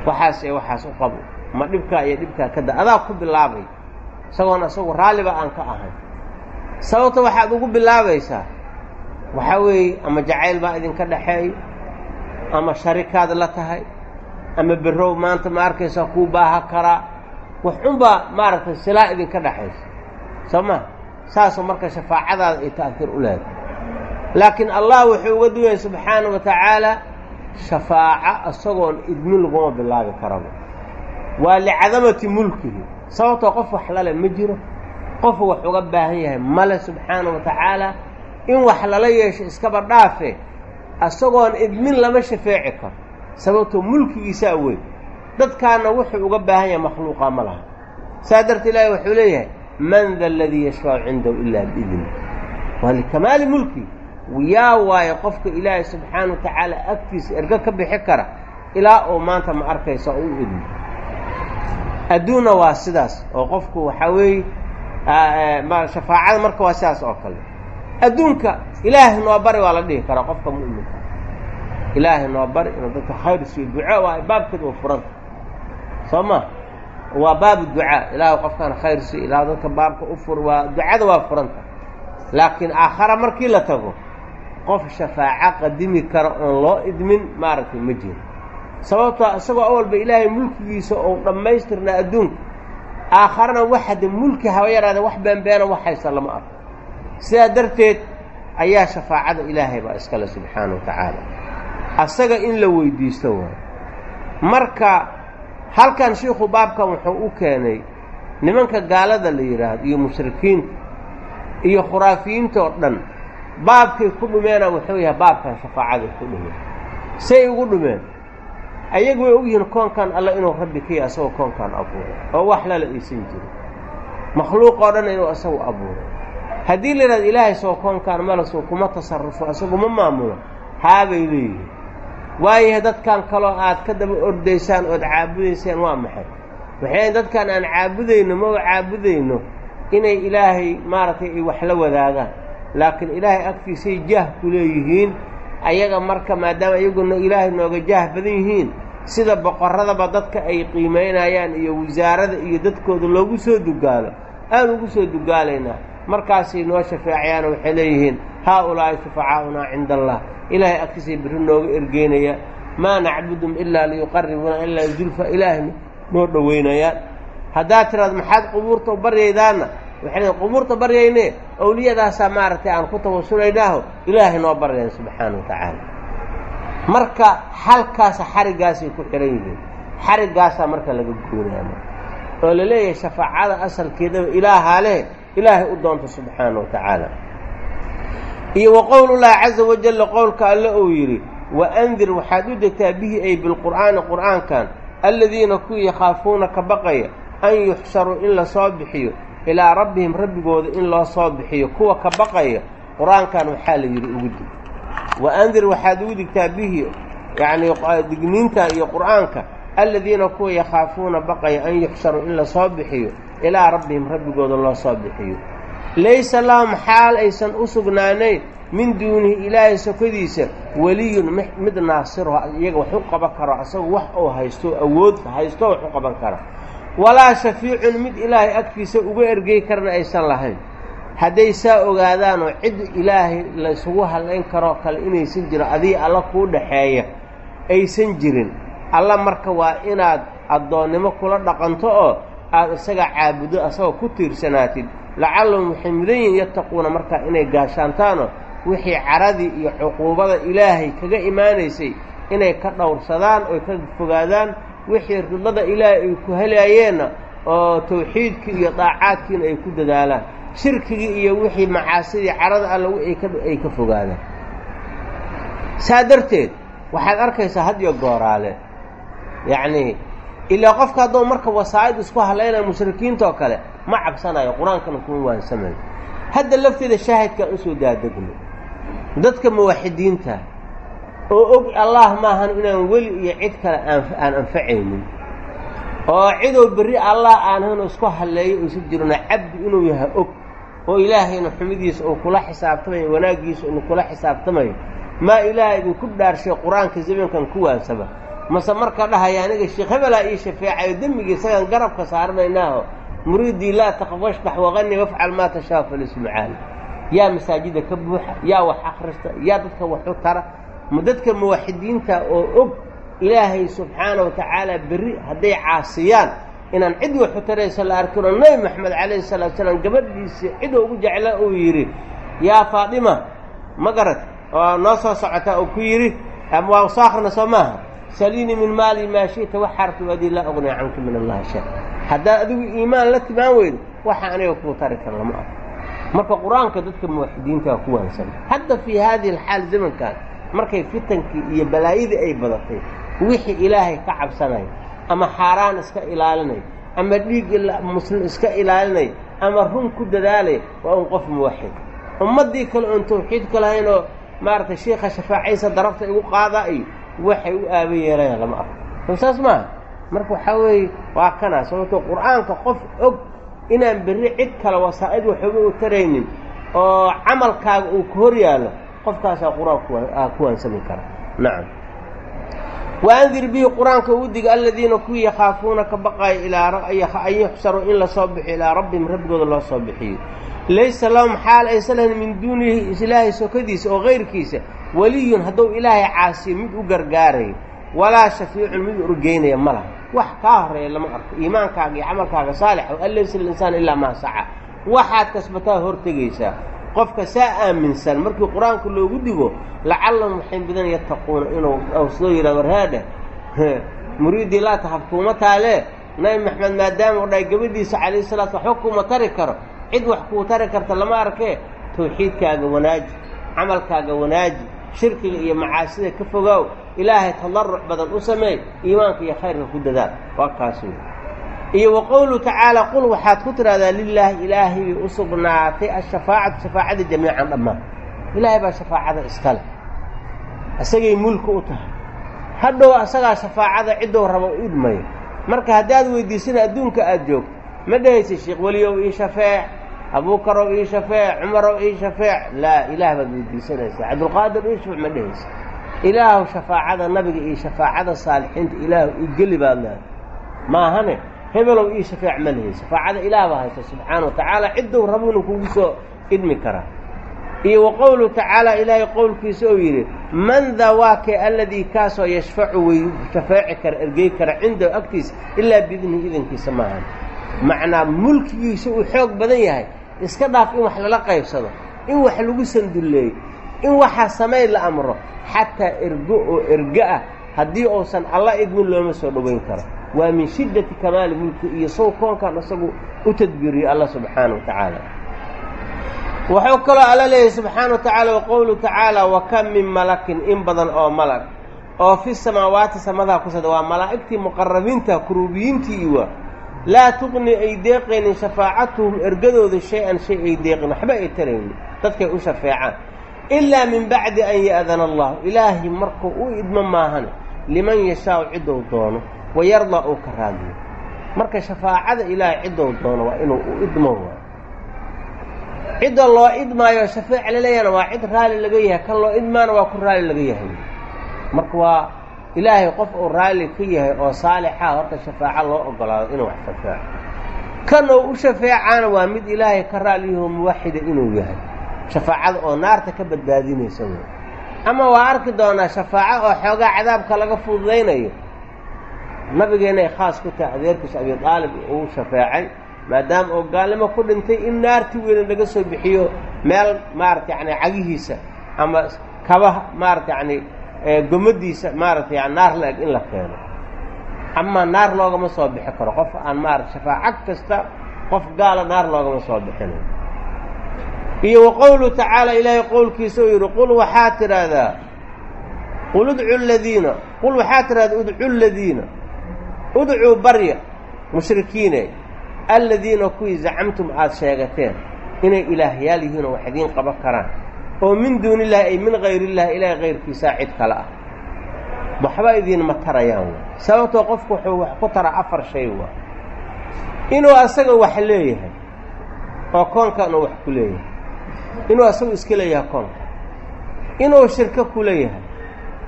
waxaas ee waxaas u qabo ma dhibkaa iyo dhibkaa kada adaa ku bilaabay. Isagoona isagu raalliba aan ka ahayn sababta waxaad ugu bilaabaysaa waxaa weeye ama jacayl baa idinka dhaxeeyo ama sharikaad la tahay ama berrow maanta ma arkaysaa kuu baaha karaa. Wax unbaa maaragtay silaa idinka dhaxaysa. Soo ma? Saasoo marka shafaacadaada ay ta'hiir u leedahay. Laakiin allah wuxuu uga duwaya subxaana wa tacaala shafaaco isagoon idmin laguma bilaabi karaba waa licadamati mulkihi. Sababtoo qof wax lale ma jiro qofu wax uga baahan yahay male subxaana wa tacaala. In wax lala yeesho iskaba dhaafe isagoon idmin lama shafeeci karo. Sababtoo mulkigiisaa weyn dadkaana wuxuu uga baahan yahay makhluuqa ma laha. Saa dartee ilaahi wuxuu leeyahay man da aladii yashfacu cindahu ilaa biidni waa likamaali mulkigi yaa waayo qofka ilaahay subxaana wa tacaala agtiisa ergo ka bixi kara ilaa uu maanta ma arkaysa u idmo adduunna waa sidaas oo qofku waxaa weeye shafaacada marka waa sidaas oo kale. Adduunka ilaahay noo bari waa la dhihi karaa qofka mu'minka. Ilaahay noo bari inuu dadka khayr siiyo duco waa baabkeeda waa furanta soo ma? Waa baabu ducaa. Ilaahu qofkaan khayr siiyo ilaahu dadka baabka u fur waa ducada waa furanta. Laakiin aakhara markii la tago qof shafaaco qadimi kara oon loo idmin maaragtay ma jiro. Sababtoo isagoo awalba ilaahay mulkigiisa ou dhammaystirnaa adduunka. Aakharana waxa de mulki haba yaraada wax beenbeena wax haysta lama arko. Sidaa darteed ayaa shafaacada ilaahay baa iskale subxaana wa tacaala. Asaga in la weydiisto waayo. Marka halkan shiikhu baabkan wuxuu u keenay nimanka gaalada la yidhaahdo iyo mushrikiinta iyo khuraafiyiinta oo dhan baabkay ku dhumeena wuxuu yahay baabkan shafaacaday ku dhumeen say ugu dhumeen. Ayagu way ogyihiin koonkan alla inuu rabbi ka yahay asagoo koonkan abuuray oo wax lala aysan jirin makhluuq oo dhan inuu isagu abuuray. Haddii la yidhahdo ilaahay soo koonkaan malaso kuma tasarrufo isagu ma maamulo. Haabay leeyihiin. Waayahay dadkan kaloo aad ka daba ordaysaan ood caabudaysaan waa maxay? Waxay dadkan aan caabudayno ma caabudayno inay ilaahay maaragtay ay wax la wadaagaan laakiin ilaahay agtiisay jaah ku leeyihiin ayaga marka maadaama iyaguna ilaahay nooga jaah badan yihiin sida boqorradaba dadka ay qiimaynayaan iyo wasaarada iyo dadkooda loogu soo dugaalo aan ugu soo dugaalaynaa. Markaasay noo shafeecayaan waxay leeyihiin haa ulaa'i shufacaa'unaa cinda allah ilaahay agtiisay birri nooga ergeynaya maa nacbudum ilaa liyuqarribuuna ilaa zulfa. Ilaahay noo dhoweynayaan haddaad tiraado maxaad qubuurta u baryaydaanna waxay leeyiin qubuurta baryayne owliyadaasaa maaragtay aan ku tawasulaynaho ilaahay noo baryayan subxaana wa tacaala. Marka halkaasa xariggaasay ku xihan yihiin xariggaasaa marka laga marka oo la leeyahay shafaacada asalkeedaba ilaahaa leh ilaahay u doonta subxaana wa tacaala. Iyo wa qowlullaahi caza wajalla qowlka alle uu yidhi wa andir waxaad u degtaa bihi ay bilqur'aani qur'aankan alladiina kuwii yakhaafuuna ka baqaya an yuxsharuu in la soo bixiyo ilaa rabbihim rabbigooda in loo soo bixiyo kuwa ka baqaya qur'aankan waxaa la yidhi ugu dig wa andir waxaad ugu digtaa bihi yacnii digniinta iyo qur'aanka alladiina kuwa yakhaafuuna baqaya an yuxsharuu in la soo bixiyo ilaa rabbihim rabbigooda loo soo bixiyo. Laysa lahum xaal aysan u sugnaanayn min duunihi ilaahay sokadiisa weliyun mid naasiro iyaga wax u qaban karo asagu wax uu haysto awood haysto wax u qaban kara walaa shafiicun mid ilaahay agtiisa uga ergey karna aysan lahayn. Hadday saa ogaadaanoo cid ilaahay laysugu hallayn karoo kale inaysan jirin adii alla kuu dhaxeeya aysan jirin. Alla marka waa inaad addoonnimo kula dhaqanto oo aad isaga caabudo asagoo ku tiirsanaatid. Lacallahum waxay mudan yihiin yattaquuna markaa inay gaashaantaanoo wixii caradii iyo cuquubada ilaahay kaga imaanaysay inay ka dhowrsadaan oy ka fogaadaan wixii ridlada ilaahay ay ku helaayeenna oo tawxiidkii iyo daacaadkiina ay ku dadaalaan. Shirkigii iyo wixii macaasidii carada alla ay ka fogaadaan saa darteed waxaad arkaysaa had iyo gooraale yacnii ilaa qofka hadduu marka wasaa'id isku hadlaynaya mushrikiinta oo kale ma cabsanayo qur'aankana kuma waansamayo hadda lafteeda shaahidkaan u soo daadegno dadka muwaxidiinta oo og allah maahan inaan weli iyo cid kale aan anfacaynin. Oo cidoo berri allah aanhanu isku halleeyo aysa jirno cabdi inuu yahay og oo ilaahayna xumidiisa uu kula xisaabtamayo wanaaggiisa inu kula xisaabtamayo. Maa ilaahay idinku dhaarshay qur'aanka zamankan ku waansaba mase marka dhahaya aniga sheekh hebelaa ii shafeecayo dembigii isagaan garabka saaranaynaaho muriidii laa taqaf washbax waqani wafcal maa tashaa falismu caali yaa masaajida ka buuxa yaa wax akhrista yaa dadka waxu tara dadka muwaxidiinta oo og ilaahay subxaana wa tacaala berri hadday caasiyaan inaan cid waxu taraysa la oo nebi maxamed calayhi salaatu salaam gabadhiisii cid ugu jecla uu yidhi yaa faadima ma garad? Oo noo soo socotaa uu ku yidhi waa soo akhrina soo maaha? Saliinii min maali maa shi'ta waxartu adii laa uqni canka min allahi shay. Haddaad adigu iimaan la timaan weydo waxa aniga kuu tari kara lama arko marka qur'aanka dadka muwaxidiintaa ku waansan. Hadda fii haadihi alxaal zamankan markay fitankii iyo balaayadii ay badatay wixii ilaahay ka cabsanaya ama xaaraan iska ilaalinay ama dhiig muslim iska ilaalinay ama run ku dadaalay waa un qof muwaxid. Ummaddii kale oon tawxiidka lahayn oo maaragtay shiika shafaacaysa darafta igu qaadaa iyo waxay u aaba yeelayaan lama arko. Soo saas maaha marka waxaa weeye waa kana sababtoo qur'aanka qof og inaan berri cid kale wasaa'id waxooga u taraynin oo camalkaaga uu ka hor yaallo qofkaasaa qur'aanku ku waansami kara. Nacam. Waandir bihi qur'aanka ugu diga aladiina kuwii yakhaafuuna ka baqaaya ilaa an yuxsaruu in la soo bixiyo ilaa rabbihim rabbigooda loo soo bixiyo. Laysa lahum xaal aysa lahayn min duunihi ilaahay sokadiisa oo kayrkiisa weliyun hadduu ilaahay caasiyo mid u gargaarayo walaa shafiicun mid urgeynaya ma laha. Wax kaa horreeya lama arko. Iimaankaaga iyo camalkaaga saalix o an laysa linsaan ilaa maa saca. Waxaad kasbataa hortegaysaa qofka saa aaminsan markii qur'aanka loogu digo lacallahum waxay yattaquuna inuu awsoo yidhahdo warhaadhe muriidii laa tahab kuuma taale. Nabi maxamed maadaama u dhahay gabadhiisa calayhi salaatu waxba kuuma tari karo cid wax kuu tari karta lama arkee tawxiidkaaga wanaaji camalkaaga wanaaji shirkiga iyo macaasida ka fogaaw. Ilaahay tadarruc badan u sameey iimaanka iyo khayrka ku dadaal. Waa kaas wey iyo wa qowluhu tacaala qul waxaad ku tidhahdaa lilaahi ilaahay bay u sugnaatay ashafaacatu shafaacada jamiican dhammaan. Ilaahay baa shafaacada iskale isagay mulka u tahay. Hadhow asagaa shafaacada ciddou raba u idmayo. Marka haddaad weydiisana adduunka aada joogto ma dhehaysa sheekh weliyow ii shafeec abuukarow ii shafeec cumarow ii shafeec? Laa ilaah baad weydiisanaysaa. Cabdulqaadir ii shafeec ma dhehaysa ilaahu shafaacada nabiga iyo shafaacada saalixiinta ilaahu ii geli baad leeday maahane hebelow ii shafeec ma lehay shafaacada ilaah baa haysta subxaana wa tacaala. Ciddou rabuuna kugu soo idmi karaa iyo wa tacaala ilaahay qowlkiisa ou yidhi man daa waa kee alladii kaasoo yashfacu way shafeeci kara ergey kara cindahu agtiisa ilaa biidnihi idankiisa maahan macnaa mulkigiisa uu xoog badan yahay. Iska dhaaf in wax lala qaybsado in wax lagu sandulleeyo in waxaa samayn la amro xataa ergo oo ergo ah haddii uusan alla idmin looma soo dhoweyn karo waa min shiddati kamaali mulki iyo sow koonkan isagu u tadbiiriyo alla subxaana wa tacaala. Wuxuu kaloo alla leeyahay subxaana wa tacaala waqowluhu tacaala wa kam min malakin in badan oo malag oo fi samaawaati samadaa ku sada waa malaa'igtii muqarabiinta kuruubiyiintii iwa. Laa tuqni ay deeqaynin shafaacatuhum ergadooda shay-an shay ay deeqin waxba ay taraynin. Dadkay u shafeecaan. Ilaa min bacdi an ya'dana allahu ilaahay markuu u idmo maahane liman yashaau ciddou doono wayardaa uu ka raadiyo. Marka shafaacada ilaahay ciddou doono waa inuu u idmo waa. Cidda loo idmaayo shafeec laleeyahana waa cid raalli laga yahay. Kan loo idmaana waa ku raalli laga yahay. Marka waa ilaahay qof uu raalli ka yahay oo saalixa horta shafaaco loo ogolaado inuu wax shafeeco kan oo u shafeecaana waa mid ilaahay ka raalliyaho muwaxida inuu yahay. Shafaacada oo naarta ka badbaadinaysa wey ama waa arki doonaa shafaaco oo xoogaa cadaabka laga fududaynayo nabigeennay khaas ku tahay adeerkiisa abi aalib uu shafeecay maadaama oo gaalnimo ku dhintay in naarti weyna laga soo bixiyo meel maarata yani cagihiisa ama kabaha maarata yani gomadiisa maarata yani naar la-eg in la keeno. Ama naar loogama soo bixi karo qof aan maarata shafaaco kasta qof gaala naar loogama soo bixinayo iyo wa qowluhu tacaala ilaahay qowlkiisa uu yidhi qul waxaa tidhaahdaa qul udcu ladiina qul waxaa tidhahdaa udcu ladiina udcuu barya mushrikiine aladiina kuwii zacamtum aada sheegateen inay ilaahyaal yihiinoo wax idiin qaban karaan oo min duuni illaahi ay min hayrillahi ilaahay kayrkiisaa cid kale ah. Waxba idiinma tarayaan wa sababtoo qofku wuxuu wax ku taraa afar shay waa. Inuu asaga wax leeyahay oo koonkan uu wax ku leeyahay. Inuu asagu iska leeyahay koonka. Inuu shirko ku leeyahay.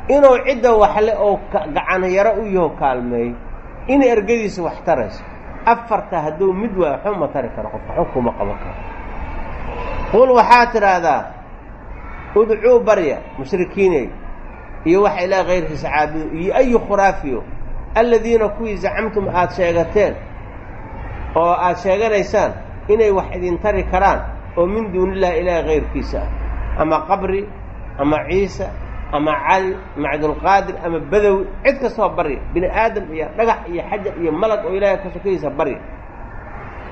Inuu cidda waxle oo gacan yaro u yaho kaalmeeyo in ergadiisa wax tarayso afarta hadduu mid waa waxba ma tari karo qof waxba kuma qaban karo. Qul waxaa tidhaahdaa udcuu barya mushrikiiney iyo waxa ilaah kayrkiisa caabudo iyo ayu khuraafiyo aladiina kuwii zacamtum aada sheegateen oo aada sheeganaysaan inay wax idin tari karaan oo min duunillahi ilaahi kayrkiisa ah ama qabri ama ciisa ama cali ama cabdulqaadir ama badowi cid kastoo barya bini aadam iyo dhagax iyo xajar iyo malag oo ilaahay ka sokadiisa barya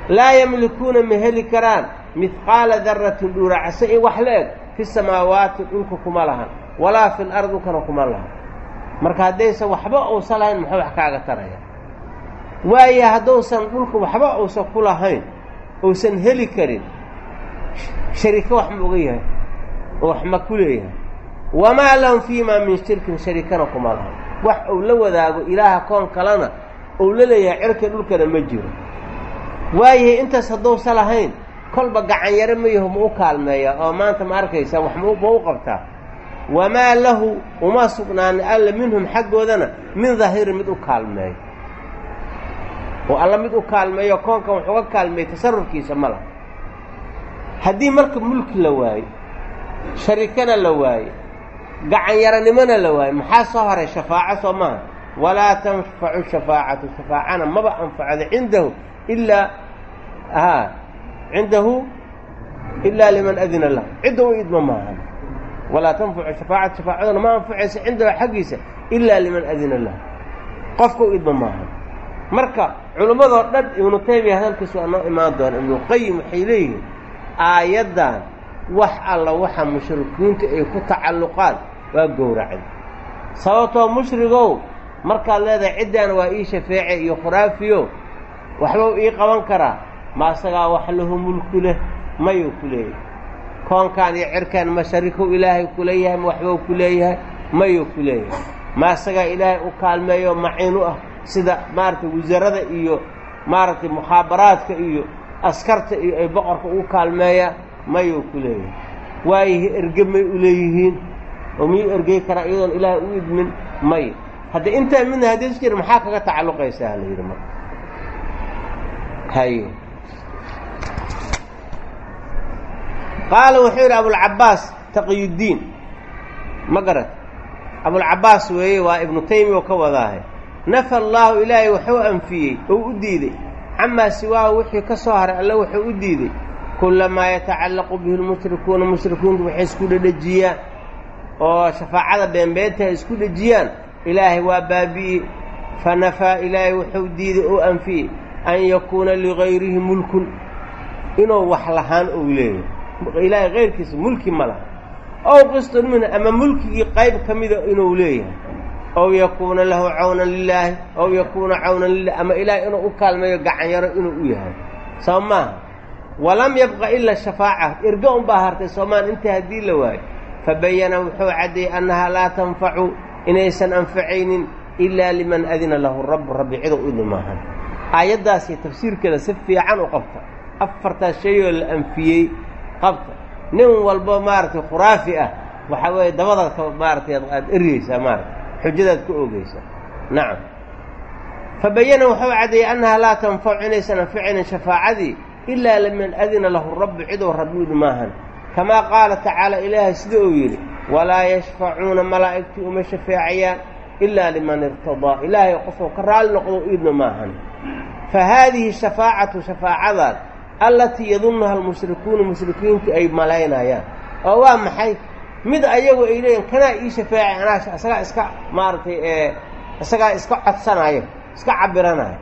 laa yamlikuuna ma heli karaan. Midqaala daratin dhuuracase in wax la eg fi samaawaati dhulka kuma lahan walaa fi lard dhulkana kuma lahan. Marka haddaysan waxba uusan lahayn muxuu wax kaaga taraya. Waayo hadduusan dhulka waxba uusan ku lahayn uusan heli karin shariiko wax ma oga yahay oo wax ku leeyahay wamaa lahum fiimaa min shirkin shariikana kuma laha wax uu la wadaago ilaaha koon kalena uu la leeyahay cirka dhulkana ma jiro waayahay intaas hadduusa lahayn kolba gacan yaro ma yaho ma u kaalmeeya oo maanta ma arkaysa wax ma u qabtaa wamaa lahu uma sugnaanin alla minhum xaggoodana min dahirin mid u kaalmeeyo oo alla mid u kaalmeeyo koonkan wax uga kaalmeeya tasarufkiisa ma laha haddii marka mulki la waayo sharikana la waayo gacan yaranimona la waayo. Maxaa soo haray? Shafaaco soo maaha. Walaa tanfacu shafaacatu. Shafaacana maba anfacdo cindahu ilaa haa cindahu ilaa liman adina lahu. Cidda u idma maahan walaa tanfacu shafaacatu. Shafaacaduna ma anfacaysa cindahu xaggiisa ilaa liman adina lahu. Qofka u idma maahan marka culimmadoo dhan ibnu taymiya hadalkiis waa noo imaan doona ibnuqayim waxay leeyihiin aayaddan wax alla waxa mushrikiintu ay ku tacalluqaan waa gowracay sababtoo mushrigow markaad leedahay ciddaan waa ii shafeece iyo khuraafiyo waxbuu ii qaban karaa ma asagaa wax lahu mulku leh mayuu ku leeyahay. Koonkaan iyo cirkaan ma sharikow ilaahay ku leeyahay ma waxbuu ku leeyahay mayuu ku leeyahay. Ma asagaa ilaahay u kaalmeeyo maciin u ah sida maaragtay wasarada iyo maaragtay mukhaabaraadka iyo askarta iyo ay boqorka ugu kaalmeeyaan mayuu ku leeyahay. Waayihi erge may u leeyihiin oo miyuu ergey karaa iyadoon ilaahay u idmin may. Hadda intaa midna hadiis jira maxaa kaga tacalluqaysaa la yidhi marka. Haye qaala wuxuu yidhi abulcabaas taqiyuddiin ma garat abulcabaas weeye waa ibnu taymiya oo ka wadaahay. Nafa allaahu ilaahay wuxuu anfiyey oo u diiday. Camaa siwaahu wixii ka soo haray alle wuxuu u diiday. Kullamaa yatacallaqu bihi lmushrikuuna mushrikiintu waxay isku dhedhejiyaan oo shafaacada beenbeenta ay isku dhejiyaan ilaahay waa baabi'iyey fa nafaa ilaahay wuxuu diiday oo anfiyey an yakuuna ligayrihi mulkun. Inuu wax lahaan ou leeyahay. Ilaahay kayrkiisa mulki ma laha. Ow qistun minhu ama mulkigii qayb ka mida inuu leeyahay. Ow yakuuna lahu cawnan lilaahi ow yakuuna cawnan lilahi ama ilaahay inuu u kaalmeeyo gacanyaro inuu u yahay. Soo maaha walam yabqa ila shafaaca irga unbaa hartay soomaan inta haddii la waayo fabayana wuxuu caddeeyey annahaa laa tanfacu inaysan anfacaynin ilaa liman adina lahu rabu rabbi cidou idni maahan aayaddaasi tafsiirkeeda si fiican u qabta afartaas shayoo la anfiyey qabta nin walbo maaragtay khuraafi ah waxaa weeye dabadaad ka maaratay aad eryeysaa maaratay xujadaad ku oogeysaa nacam fabayana wuxuu caddeeyey annahaa laa tanfacu inaysan anficaynin shafaacadii ilaa liman adina lahu rabbi cidou rabbi idni maahan kamaa qaala tacaala ilaahay sida uu yidhi walaa yashfacuuna malaa'igtii uma shafeecayaan ilaa liman irtadaa ilaahay qofuu ka raali noqdo idna maahan fa haadihi shafaacatu shafaacadan allatii yadunnuha almushrikuuna mushrikiintu ay malaynayaan oo waa maxay mid ayagu ay leeyihiin kanaa ii shafeecay anaa isagaa iska maaragtay ee isagaa iska codsanayo iska cabiranayo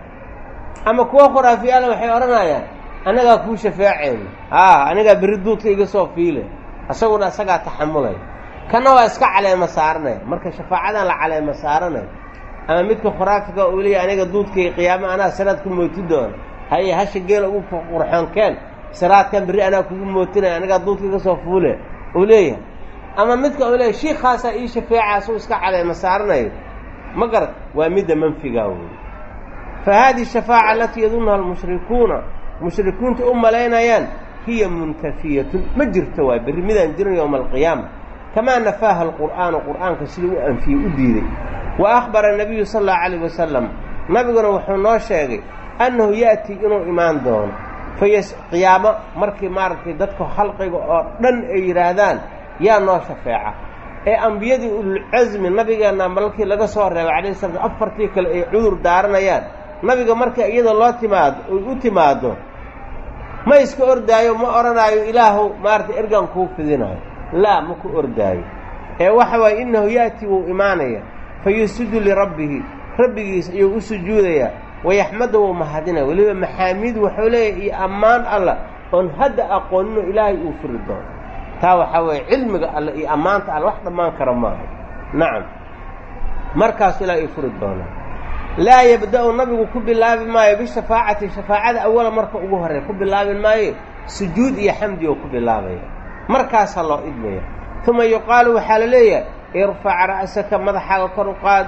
ama kuwa khuraafiyaala waxay odhanayaan annagaa kuu shafeecayno haa anigaa berri duudka iga soo fiile. Isaguna isagaa taxamulaya kana waa iska caleema saaranaya marka shafaacadan la caleema saaranayo ama midka khuraafiga uu leeyahy aniga duudkay qiyaamo anaa siraad ku mooti doona. Haye hasha geela ugu qurxoonkeen siraadkan berri anaa kugu mootinaya anigaa duudka iga soo fuule. Uu leeyahay. Ama midka uu leeyahy shiikhaasaa ii shafeeca asuu iska caleema saaranayo ma garad waa midda manfigaa wey fa haadihi shafaaca alatii yadunnuha almushrikuuna mushrikiintu u malaynayaan hiya muntafiyatun ma jirto waay berri midaan jirin yowma alqiyaama kamaa nafaaha alqur'aanu qur'aanka siduu u anfiyey u diiday. Wa akhbara nabiyu sala allahu calayh wasalam nabiguna wuxuu noo sheegay annahu ya'tii inuu imaan doono. Fayas qiyaamo markii maaragtay dadka khalqiga oo dhan ay yidhaahdaan yaa noo shafeeca. Ee ambiyadii ululcasmi nabigeenna malkii laga soo reebay calayhi salam afartii kale ay cudur daaranayaan. Nabiga marka iyada loo timaado ay u timaado ma iska ordaayo ma odhanaayo ilaahu maaragtay ergan kuu fidinayo laa ma ku ordaayo. Ee waxa waaye innahu ya'tii wuu imaanaya fa yusjudu lirabbihi. Rabbigiisa ayuu u sujuudayaa wayaxmada wuu mahadinaya weliba maxaamiid wuxuu leeyahay iyo ammaan alla oon hadda aqooninoo ilaahay uu furi doono. Taa waxaa weeye cilmiga alle iyo ammaanta alle wax dhammaan kara maaha. Nacam. Markaasu ilaahay uu furi doonaa laa yabda'u nabigu ku bilaabi maayo bishafaacati shafaacada awala marka ugu horreeya ku bilaabi maayo sujuud iyo xamdi oo ku bilaabaya. Markaasaa loo idmaya. Uma yuqaalu waxaa la leeyahay irfac ra'saka madaxaaga kor u qaad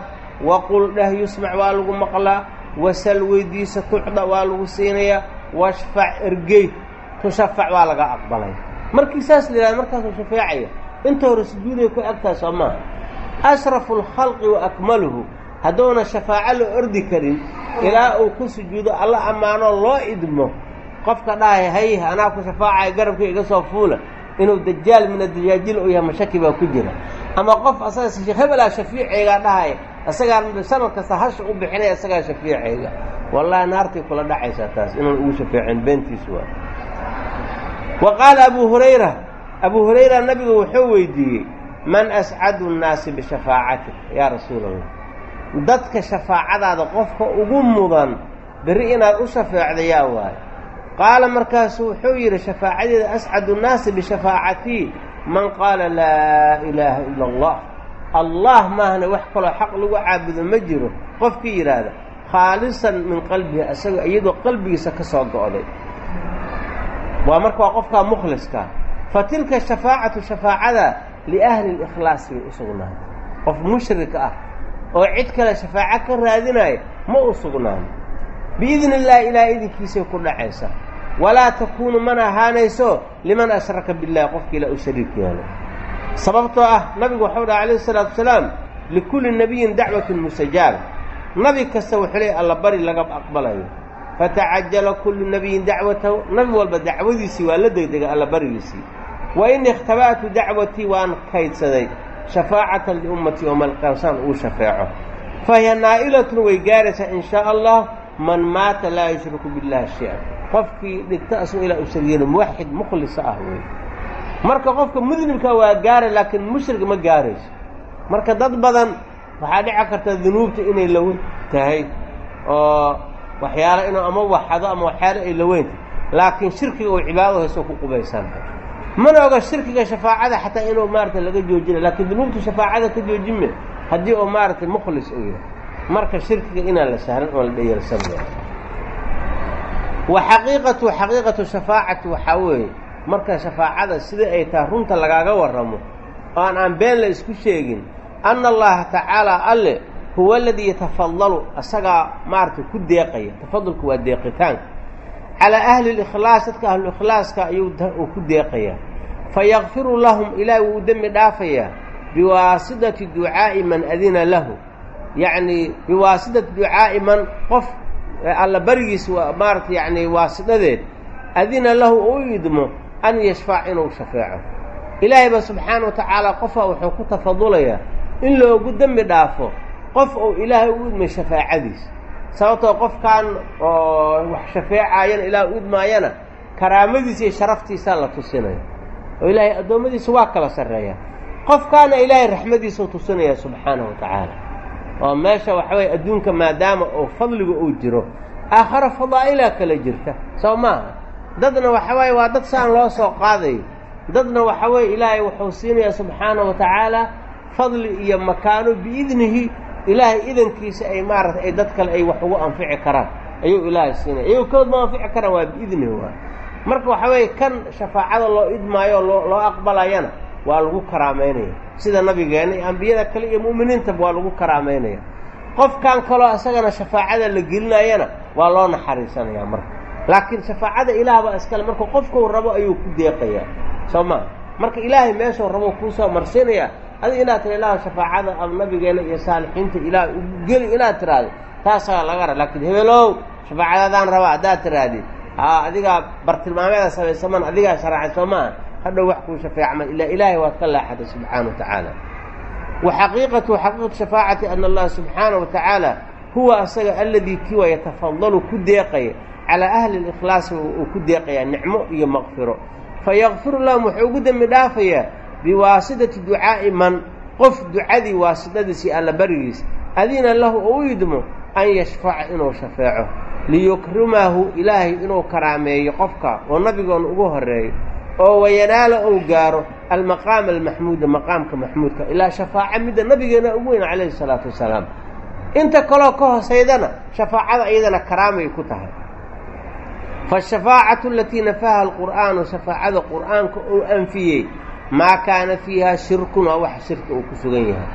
waqul dheh yusmac waa lagu maqlaa wasal weydiisa tucda waa lagu siinayaa washfac ergey. Tushafac waa laga aqbalay markii saas la yidhahda markaasuu shafeecaya inta hore sujuuday ku agtahay soo maaha. Ashrafu alkhalqi wa akmaluhu hadduuna shafaaco la ordi karin ilaa uu ku sujuudo alla ammaanoo loo idmo qofka dhahay hay anaa ku shafaacaya garabka iga soo fuula inuu dajaal min adajaajil u yahay mashaki baa ku jira. Ama qof asaga hebelaa shafiicaygaa dhahaya isagaa sanad kasta hasha u bixinaya isagaa shafiicayga. Wallahi naartay kula dhacaysaa taas inaan ugu shafeecin beentiisu waa. Wa qaala abu hurayra abu hurayra nabigu wuxuu weydiiyey man ascadu nnaasi bishafaacatik yaa rasuula allah dadka shafaacadaada qofka ugu mudan berri inaad u shafeecda yaa waayo. Qaala markaasu wuxuu yidhi shafaacadeeda ascadu nnaasi bishafaacatii. Man qaala laa ilaaha ila allah. Allah maahna wax kaloo xaq lagu caabudo ma jiro. Qofkii yidhaahda khaalisan min qalbihi isaga iyadoo qalbigiisa ka soo go'day. Waa marka waa qofkaa mukhliskaa fa tilka shafaacatu shafaacada liahli likhlaas bay u sugnaatay qof mushrik ah oo cid kale shafaaco ka raadinaya ma u sugnaano biidni illaahi ilaah idinkiisay ku dhacaysa. Walaa takuunu mana ahaanayso liman ashraka billahi qofka ilaa u shariik yeelay sababtoo ah nabigu waxau dhaha alayhi isalaatu wasalaam likulli nabiyin dacwatun mustajaaba nabi kasta wuxuu leey alla bari laga aqbalayo. Fatacajala kullu nabiyin dacwatahu. Nabi walba dacwadiisii waa la degdegay alla barigiisii. Wa ini ikhtaba'tu dacwatii waan kaydsaday shafaacatan liummatii oo malqansaan uu shafeeco. Fa hiya naa'ilatun way gaaraysaa in shaa allah man maata laa yushriku billahi shay-an. Qofkii dhigta asagoo ilaa u sharyeelo muwaxid mukhlisa ah wey marka qofka mudnibka waa gaaray laakiin mushrik ma gaarayso. Marka dad badan waxaa dhici karta dunuubta inay lawen tahay oo waxyaalo inuu ama waxado ama waxyaalo ay laweyntahy laakiin shirkiga uu cibaadado hayso ku qubaysantahay mana oga shirkiga shafaacada xataa inuu maarata laga joojina laakiin dunuubta shafaacada ka joojime haddii uu maaragtay mukhlis u yahay. Marka shirkiga inaan la sahlan oon la dhayalsan wa xaqiiqatu xaqiiqatu shafaacati waxaa weeye marka shafaacada sida ay tahay runta lagaaga warramo oan aan been la isku sheegin anna allaha tacaala alle huwa aladii yatafadalu asagaa maaragtay ku deeqaya. Tafadulku waa deeqitaanka calaa ahli likhlaas dadka ahluikhlaaska ayuu uu ku deeqayaa fayakfiru lahum ilaahi wuu dembi dhaafayaa biwaasidati ducaa'i man adina lahu yacnii biwaasidati ducaa'i man qof alla barigiis maaragtay yacni waasidadeed adina lahu u idmo an yashfac inuu shafeeco ilaahay ba subxaana wa tacaala qofaa wuxuu ku tafadulayaa in loogu dembi dhaafo qof uu ilaahay u idmay shafaacadiisa sababtoo qofkan oo wax shafeecaayana ilaah u karaamadiisa iyo sharaftiisaa la tusinaya oo ilaahay addoommadiisa waa kala sarreeya. Qofkaana ilaahay raxmadiisau tusinaya subxaanahu wa tacaala. Oo meesha waxa weye adduunka maadaama oo fadliga uu jiro aakharo fadaa'ilaa kala jirta. Soo maaha dadna waxa waaye waa dad saan loo soo qaadayo. Dadna waxa weeye ilaahay wuxuu siinayaa subxaanahu wa tacaala fadli iyo makaano biidnihi ilaahay idankiisa ay maarata ay dad kale ay wax ugu anfici karaan. Ayuu ilaahay siinaya ayuu kood ma anfici karaan waa biidnihi waay marka waxa weeye kan shafaacada loo idmaayo loo loo aqbalayana waa lagu karaamaynaya. Sida nabigeena iyo ambiyada kale iyo mu'miniintaba waa lagu karaamaynaya. Qofkan kaloo isagana shafaacada la gelinayana waa loo naxariisanaya marka. Laakiin shafaacada ilaah baa iskale marka qofkuu rabo ayuu ku deeqayaa. Soo maa marka ilaahay meeshuu rabo kuusoo marsiinaya adiga inaad tira ilaah shafaacada ama nabigeena iyo saalixiinta ilaah geli inaad tiraahdo taasaa laga ra laakiin hebelow shafaacadadaan rabaa haddaad tirahdid haa adigaa bartilmaameeda samaysaman adigaa sharaxay soo maaha. Hadhow wax kuu shafeecma ilaa ilaahay waad ka laaxatay subxaana wa tacaala. Wa xaqiiqatu xaqiiqatu shafaacati ana allaha subxaana wa tacaala huwa asaga aladii kiwa yatafadalu ku deeqaya. Calaa ahli likhlaasi uu ku deeqayaa nicmo iyo maqfiro fayakfiru lahum wuxuu ugu dembi dhaafayaa biwaasidati ducaa'i man qof ducadii waasidadiisii alla barigiis adina lahu oo u idmo an yashfaca inuu shafeeco liyukrimahu ilaahay inuu karaameeyo qofka oo nabigoona ugu horeeyo oo wayanaala ou gaaro almaqaama almaxmuuda maqaamka maxmuudka ilaa shafaaca midda nabigeena ugu weyn calayhi salaatu wasalaam. Inta kaloo ka hoosaydana shafaacada iyadana karaamay ku tahay. Faashafaacatu alatii nafaha alqur'aanu shafaacada qur'aanka uu anfiyey maa kaana fiiha shirkun waa wax shirki uu ku sugan yahay.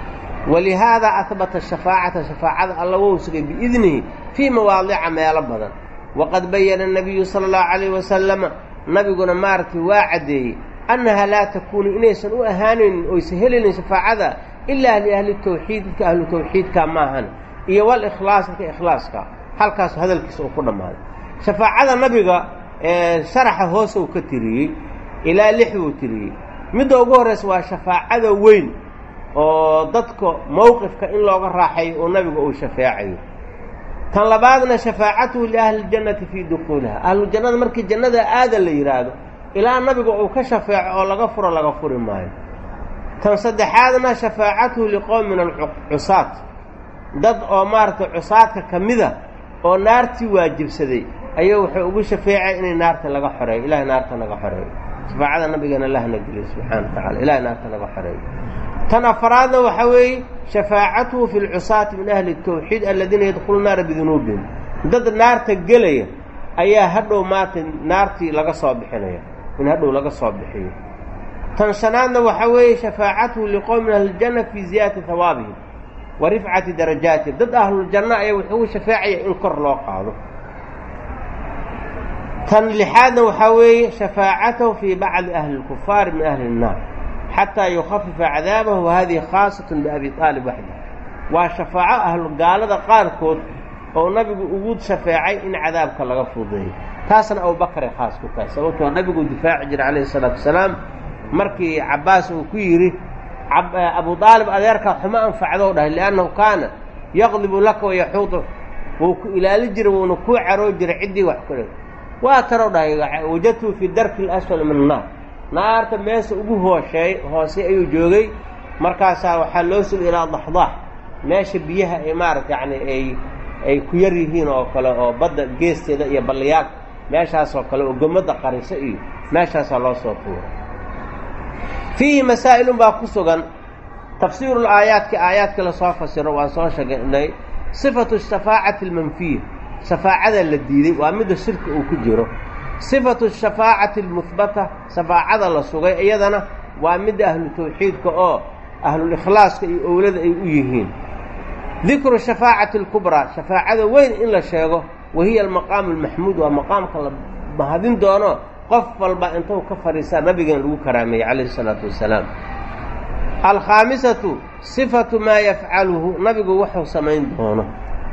walihaada ahbata shafaacata shafaacada alla wou sugay biidnihi fii mawaadica meelo badan waqad bayana nabiyu sala allahu calayh wasalama nabiguna maaragtay waa caddeeyey annaha laa takuunu inaysan u ahaanaynin oysa helaynin shafaacada ilaa liahli tawxiid ahlu tawxiidka maahan iyo walikhlaas dadka ikhlaaska halkaas hadalkiisa uu ku dhammaaday shafaacada nabiga sharaxa hoose uu ka tiriyey ilaa lix buu tiriyey midda ugu horraysa waa shafaacada weyn oo dadka mowqifka in looga raaxayo oo nabiga uu shafeecayo tan labaadna shafaacatuhu liahli ljannati fii dukuuliha. Ahlujannada markii jannada aada la yidhaahdo ilaa nabiga uu ka shafeeco oo laga furo laga furi maayo. Tan saddexaadna shafaacatuhu liqowm min alcusaat. Dad oo maaragtay cusaadka ka mida oo naartii waajibsaday ayuu wuxuu ugu shafeecay inay naarta laga xoreeyo ilahay naarta naga xoreeyo shafaacada nabigeena lahna geliyo subxaana wa tacala ilahay naarta naga xoreeyo tan afaraadna waxaa weeye shafaacatuhu fi lcusaati min ahli الtawxiid aladiina yadkhulu naara bidunuubihim. Dad naarta gelaya ayaa hadhow maanta naartii laga soo bixinaya in hadhow laga soo bixiyo. Tan shanaadna waxaa weeye shafaacatuhu liqowmin ahlijanna fii ziyaadati hawaabihim wa rifcati darajaatihim dad ahluljanna ayaa wuxuu shafeecaya in kor loo qaado tan lixaadna waxaa weeye shafaacatahu fii bacdi ahli اlkufaari min ahli الnaar xataa yukhafifa cadaabahu wahadihi khaasat biabi aalib waxdi waa shafaaco ahlu gaalada qaarkood oo nabigu ugu shafeecay in cadaabka laga fudeeyo taasna abubakaray khaas ku tahay sababtoo nabigu difaaci jiray calayhi isalaatu wasalaam markii cabbaas uu ku yidhi abu aalib adeerkaa xumo anfacdou dhahay liannahu kaana yaqdibu laka wayaxuudu wuu ku ilaali jiray wuuna kuu caroo jiray ciddii wax ku waa tarow dhahay wajadtuu fii darki اlasfal min annaar naarta meesha ugu hoosheey hoose ayuu joogay. Markaasaa waxaa loo suga ilaa daxdaax meesha biyaha ay maarata yacni ay ay ku yar yihiin oo kale oo badda geesteeda iyo balliyaag meeshaasoo kale oo gomadda qarisa iyo meeshaasaa loo soo tuuray fiihi masaa'ilun baa ku sugan. Tafsiirul aayaadki aayaadka la soo fasiro waan soo sheegnay. Sifatu shafaacati almanfiya shafaacada la diiday waa midda shirka uu ku jiro. Sifatu shafaacati almuhbata shafaacada la sugay iyadana waa midda ahlu tawxiidka oo ahlul-ikhlaaska iyo owlada ay u yihiin. Dikru shafaacati alkubraa shafaacada weyn in la sheego wahiya almaqaamu almaxmuud waa maqaamka la mahadin doono qof walba intuu ka fadhiistaa nabigan lagu karaameeyey calayhi isalaatu wassalaam alkhaamisatu sifatu maa yafcaluhu nabigu wuxuu samayn doono.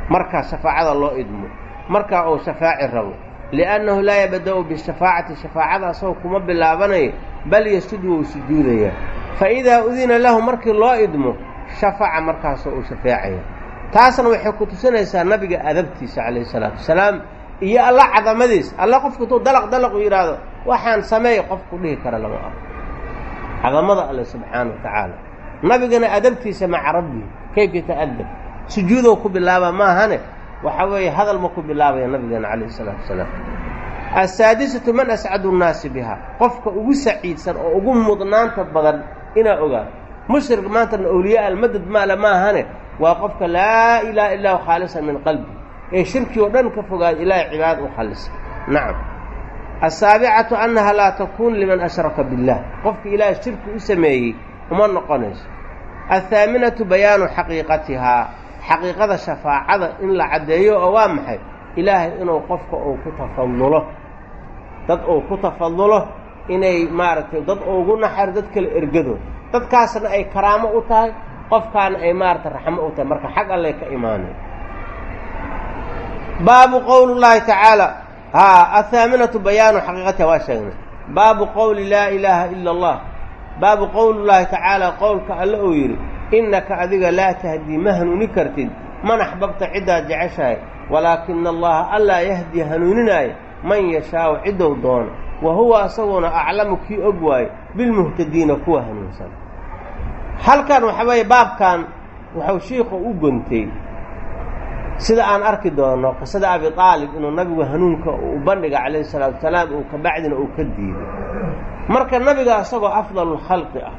Markaa shafaacada loo idmo markaa uu shafaaci rabo. liannahu laa yabda-u bishafaacati shafaacada asagoo kuma bilaabanayo bal yasudu wou sujuudayaa fa idaa udina lahu markii loo idmo shafaca markaasoo uu shafeecaya taasna waxay ku tusinaysaa nabiga adabtiisa calayhi isalaatu wasalaam iyo alla cadamadiis alla qofku intuu dalaq u yidhaahdo waxaan sameey qofku dhihi kara lama arko cadamada alle subxaana wa tacaala nabigana adabtiisa maca rabbihi kayf yata'adab sujuudow ku bilaaba maahane waxaa weeye hadal ma ku bilaabaya nabigeena calayhi isalaatu wasalaam. Assaadisatu man ascadu nnaasi bihaa qofka ugu saciidsan oo ugu mudnaanta badan inaa ogaa mushrik maantana awliyaa almadad maale maahane waa qofka laa ilaaha illahu khaalisan min qalbi ee shirkii oo dhan ka fogaada ilaahay cibaadad u khallisa nacam asaabicatu annaha laa takuun liman ashraka biاllah qofka ilaahay shirki u sameeyey uma noqonayso. Athaaminatu bayaanu xaqiiqatihaa xaqiiqada shafaacada in la caddeeyo oo waa maxay? Ilaahay inuu qofka uu ku tafadulo dad uu ku tafadulo inay maaragtay dad ugu naxar dad kale ergado. Dadkaasna ay karaamo u tahay qofkaana ay maaragtay raxmo u tahay. Marka xag allay ka imaanay. Baabu qowli llaahi tacaala haa athaaminatu bayaanu xaqiiqatiha waa sheegnay. Baabu qowli laa ilaaha ila allah. Baabu qowli llaahi tacaala qowlka alle uu yidhi innaka adiga laa tahdii ma hanuuni kartid man axbabta ciddaad jeceshahay. Walaakina allaha allaa yahdi hanuuninaayo man yashaau ciddou doono. Wa huwa asaguna aclamu kii og waayo bilmuhtadiina kuwa hanuunsan. Halkan waxaa weeye baabkan wuxuu shiikhu u gontay. Sida aan arki doono qisada abi aalib inuu nabigu hanuunka u bandhiga calayhi salaatu wasalaam uu kabacdina uu ka diiday. Marka nabiga isagoo afdalulkhalqi ah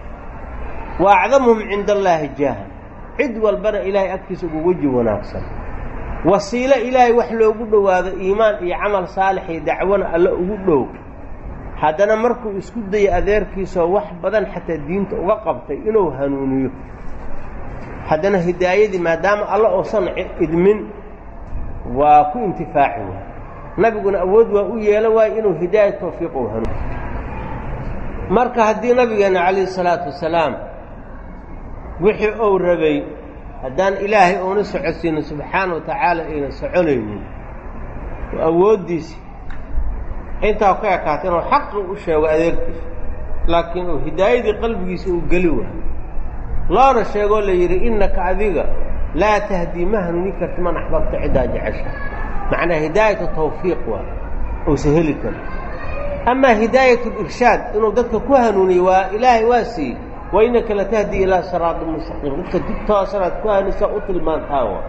wa acdamuhum cinda allaahi jaahan cid walbana ilaahay agtiisa ugu weji wanaagsan wasiilo ilaahay wax loogu dhowaado iimaan iyo camal saalix iyo dacwona alla ugu dhow haddana markuu isku dayo adeerkiisoo wax badan xataa diinta uga qabtay inuu hanuuniyo haddana hidaayadii maadaama alla uusan idmin waa ku intifaaci waay nabiguna awood waa u yeelan waayo inuu hidaaya tawfiiq u hanuun marka haddii nabigeenna calayhi salaatu wasalaam wixii uu rabay haddaan ilaahay uuna socodsiinin subxaana wa tacaala ayna soconaynin. Oo awooddiisi. Intaa ka ekaata inuu xaqi u sheego adeerkiisa laakiin uu hidaayadii qalbigiisa uu geli waayo loona sheegoo la yidhi innaka adiga laa tahdii ma hanuuni karti man axbabta ciddaa jecesha macnaa hidaayatu tawfiiq waa uusa heli karin amaa hidaayatu lirshaad inuu dadka ku hanuuniyo waa ilaahay waa siiyey wa innaka latahdii ilaa siraatin mustaqiim. Dadka dib toosanaad ku hanuunisaa u tilmaantaa wa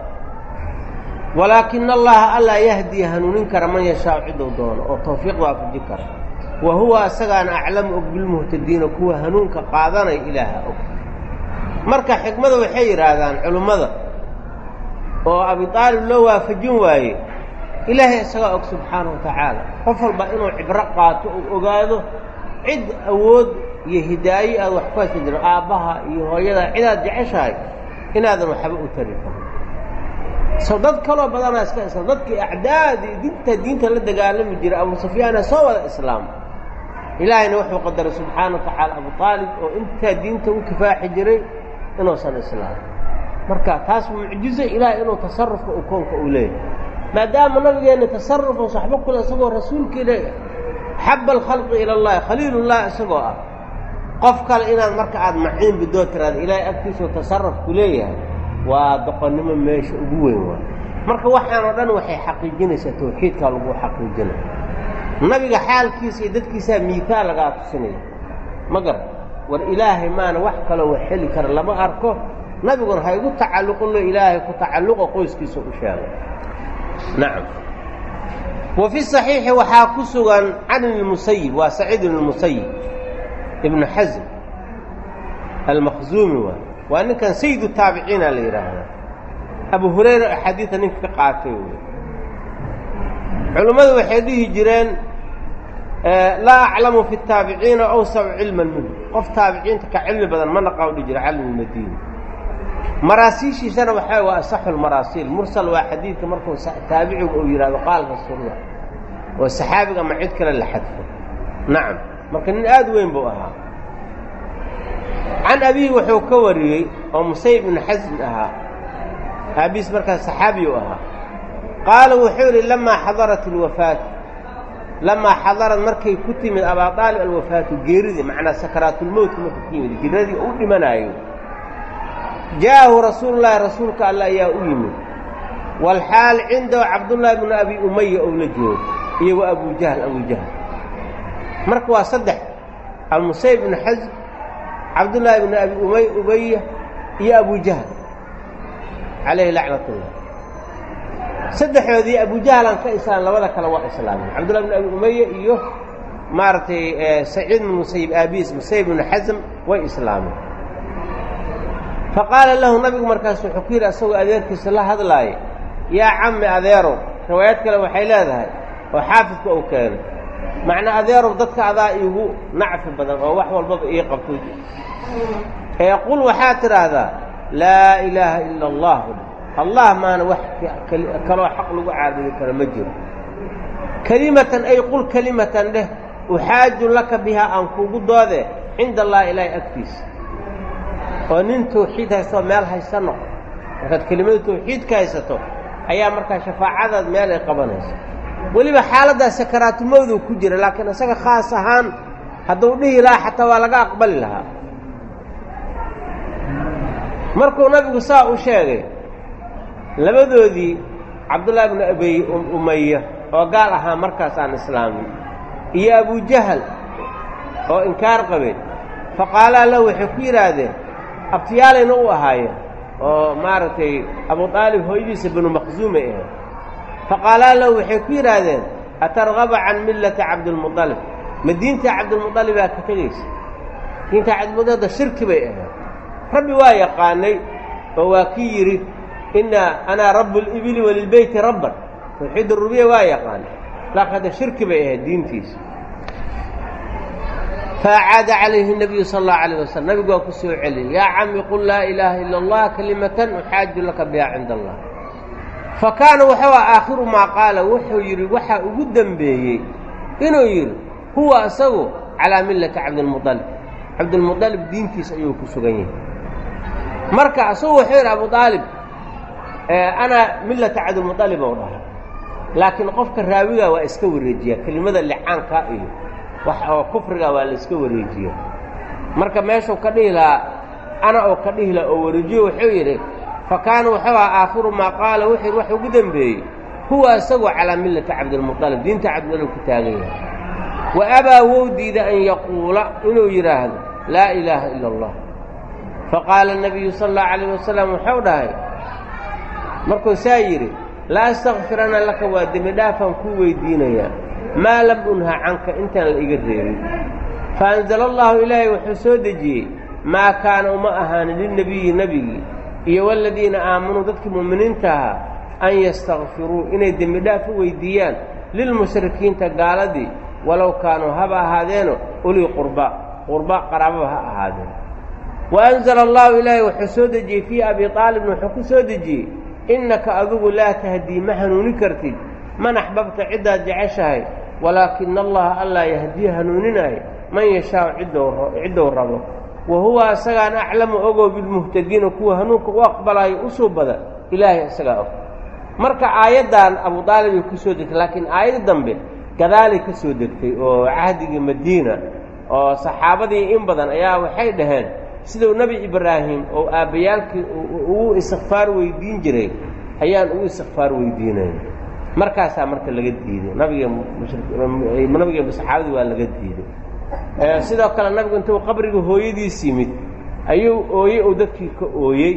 walaakina allaha allaa yahdii hanuunin kara man yashaau ciduu doono oo tawfiiq waafaji kara. Wa huwa asagaana aclamu og bilmuhtadiina kuwa hanuunka qaadanaya ilaaha og. Marka xikmada waxay yidhaahdaan culimmada oo abitaalib loo waafajin waaye ilaahay isagaa og subxaana wa qof walba inuu cibro qaato uu ogaado cid awood iyo hidaaye aad wax ku haysan aabbaha iyo hooyada cidaad jeceshahay inaadan waxba u tari karin. So dad kaloo badanaa iska islaam. Dadkii acdaadii dinta diinta la dagaalami jiray abu sufyaana soo wada islaam. Ilaahayna wuxuu qadaray subxaana wa tacaala abu aalib oo intaa diinta u kifaaxi jiray inuusan islaamin marka taas mucjizo ilaahay inuu tasarufka u koonka uu leeyahay. Maadaama nabigeenna tasarufan saxbo kule isagoo rasuulkii leeyahay xaba alkhalqi ila allahi khaliilullahi isagoo ah qof kale inaad marka aada maciin bidoo tiraada ilaahay agtiisuu ku leeyahay waa doqonnimo meesha ugu weyn waay. Marka waxaanoo dhan waxay xaqiijinaysaa tawxiidkaa lagu xaqiijinaya nabiga xaalkiisa iyo dadkiisaa miifaal lagaa tusinaya ma garan war ilaahay maana wax kaloo wax heli kara lama arko. Nabiguna ha igu tacalluqinlo ilaahay ku tacalluqo qoyskiisa u sheegay. Nacam wa fi saxiixi waxaa ku sugan can ibni waa saciid ibni ibnu xasm almakhzuumi waay waa ninkan saydu taabiciina la yidhaahdaa abu hurayra axaadiida ninka ka qaatay wey culimmadu waxay dhihi jireen laa aclamu fi taabiciina awsacu cilman minhu qof taabiciinta ka cilmi badan ma naqaa udhi jira calm maraasiishiisana waxaa waa asaxu lmaraasiil mursal waa xadiidka markuu taabicigu uu yidhahdo qaalka surda oo saxaabiga ma cid kale la xadfo. Nacam marka nin aad weyn buu ahaa. Can abihi wuxuu ka wariyey oo musayib ibnu xasm ahaa. Aabiis markaas saxaabiyu ahaa. Qaala wuxuu yidhi lamaa xadarat alwafaatu lamaa xadarad markay ku timid abaa aalib alwafaatu geeridii macnaa sakaraatulmowtka markay ku yimid jiradii u dhimanaayo jaa'ahu rasuulullaahi rasuulka alle ayaa u yimid. Walxaal cindahu cabdullaahi bnu abi umaya ou la joogo iyo wa abujahl abujahl marka waa saddex almusayb ibnu xasm cabdullaahi bnu abi umay ubaya iyo abujahl calayhi lacnatullah saddexdoodii abujahlan ka islaam labada kale waa islaameen cabdullahi bnu abi umaya iyo maaragtay saciid bnu musayib aabiis musayib bnu xasm way islaameen faqaala lahu nabigu markaas wuxuu ku yidhi asagoo adeerkiisa la hadlaaya yaa cammi adeerow riwaayad kale waxay leedahay oo xaafidka uu keenay macnaa adeerow dadka adaa iigu nacfi badan oo wax walbaba ii qabto. Ee qul waxaad tidhaahdaa laa ilaaha ila allah. Allah maana wax kaloo xaq lagu caabudi karo ma jiro. Kelimatan ay qul kelimatan dheh uxaaju laka bihaa aan kuugu doode cinda allahi ilaahi agtiisa oo nin tawxiid haystoo meel haysta noqo. Markaad kelimada tawxiidka haysato ayaa markaa shafaacadaad meel ay qabanaysa weliba xaaladdaa sakaraatulmowduu ku jira laakiin isaga khaas ahaan hadduu dhihi lahaa xataa waa laga aqbali lahaa. Markuu nabigu saa u sheegay labadoodii cabdullaahi bnu abey umaya oo gaal ahaa markaas aan islaamin iyo abujahal oo inkaar qabeen faqaalaa lahu waxay ku yidhaahdeen abtiyaalayna u ahaayeen oo maaragtay abu aalib hooyadiisa binu maqsuumay ahayd faqaalaa lahu waxay ku yidhaahdeen atargaba can millati cabdilmualib ma diinta cabdilmualibaa ka tegaysa. Diinta cabdilmualibda shirki bay ahayd. Rabbi waa yaqaanay oo waa kii yidhi ina anaa rabu libili walilbeyti rabban. Tawxiid rubiya waa yaqaan laakiin hadda shirki bay ahayd diintiisa. Faacaada calayhi nabiyu sal allahu alayh wasalam nabigu waa ku soo celiyey yaa cami qul laa ilaaha ila allah kalimatan uxaaju laka biha cinda allah fa kaana wuxuu a aakhiru maa qaala wuxuu yidhi waxaa ugu dembeeyey inuu yidhi huwa isagu calaa millati cabdilmualib cabdilmualib diintiisa ayuu ku sugan yahay. Marka isagu wuxuu yidhi abu aalib anaa millata cabdilmualib ou dhahay laakiin qofka raawiga waa iska wareejiya kelimada licaanka iyo wax oo kufriga waa la iska wareejiya marka meeshuu ka dhihi lahaa ana oo ka dhihi laha oo wareejiyo wuxuu yidhi fa kaana wuxuu aha aakhiru maa qaala yidhi wax ugu dembeeyey huwa isagu calaa millati cabdilmualib diinta cabdilmualib ku taagan yahay. Wa abaa wou diida an yaquula inuu yidhaahdo laa ilaaha ila allah faqaala nabiyu sala allahu calayh wasalam wuxuu dhahay markuu saa yidhi la astakfirana laka waa dembi dhaafaan kuu weydiinayaa maa lam unha canka intaan la iga reebin. Fa anzala allahu ilaahay wuxuu soo dejiyey maa kaana uma ahaanin lilnebiyi nebigii iyo waladiina aamanuu dadkii mu'miniinta ahaa an yastakfiruu inay dembi dhaaf u weydiiyaan lilmushrikiinta gaaladii walow kaanuu haba ahaadeeno ulii qurba qurba qaraababa ha ahaadeen. Wa anzala allahu ilaahay wuxuu soo dejiyey fii abi aalibna wuxuu ku soo dejiyey innaka adigu laa tahdii ma hanuuni kartid man axbabta ciddaad jeceshahay walaakina allaha allaa yahdii hanuuninaayo man yashaau ciddou rabo wa huwa isagaan aclamu ogow bilmuhtadiina kuwa hanuunka u aqbalaayo u suubada ilaahay isagaa og. Marka aayaddan abu aalibay ku soo degtay laakiin aayad dambe gadaalay ka soo degtay oo cahdigii madiina oo saxaabadii in badan ayaa waxay dhaheen siduu nebi ibraahim oo aabbayaalkii ugu istikfaar weydiin jiray ayaan ugu istikfaar weydiinay. Markaasaa marka laga diiday. Nabiga nabiga saxaabadii waa laga diiday sidoo kale nabigu intuu qabriga hooyadiis yimid ayuu ooyey ou dadkii ka ooyey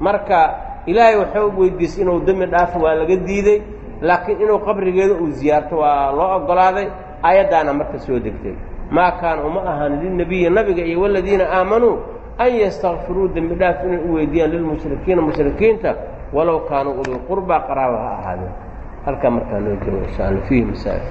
marka ilaahay wuxuu weydiisay inuu dembi dhaafo waa laga diiday laakiin inuu qabrigeeda uu ziyaarto waa loo oggolaaday aayaddaana marka soo degtay. Maa kaana uma ahaan lilnebiyi nabiga iyo waladiina aamanuu an yastakfiruu dembi dhaaf inay u weydiiyaan lilmushrikiina mushrikiinta walow kaanuu ulii qurba qaraaba ha ahaadeen. Halkaa markaa noo joogo insha alla fiihi masaa'il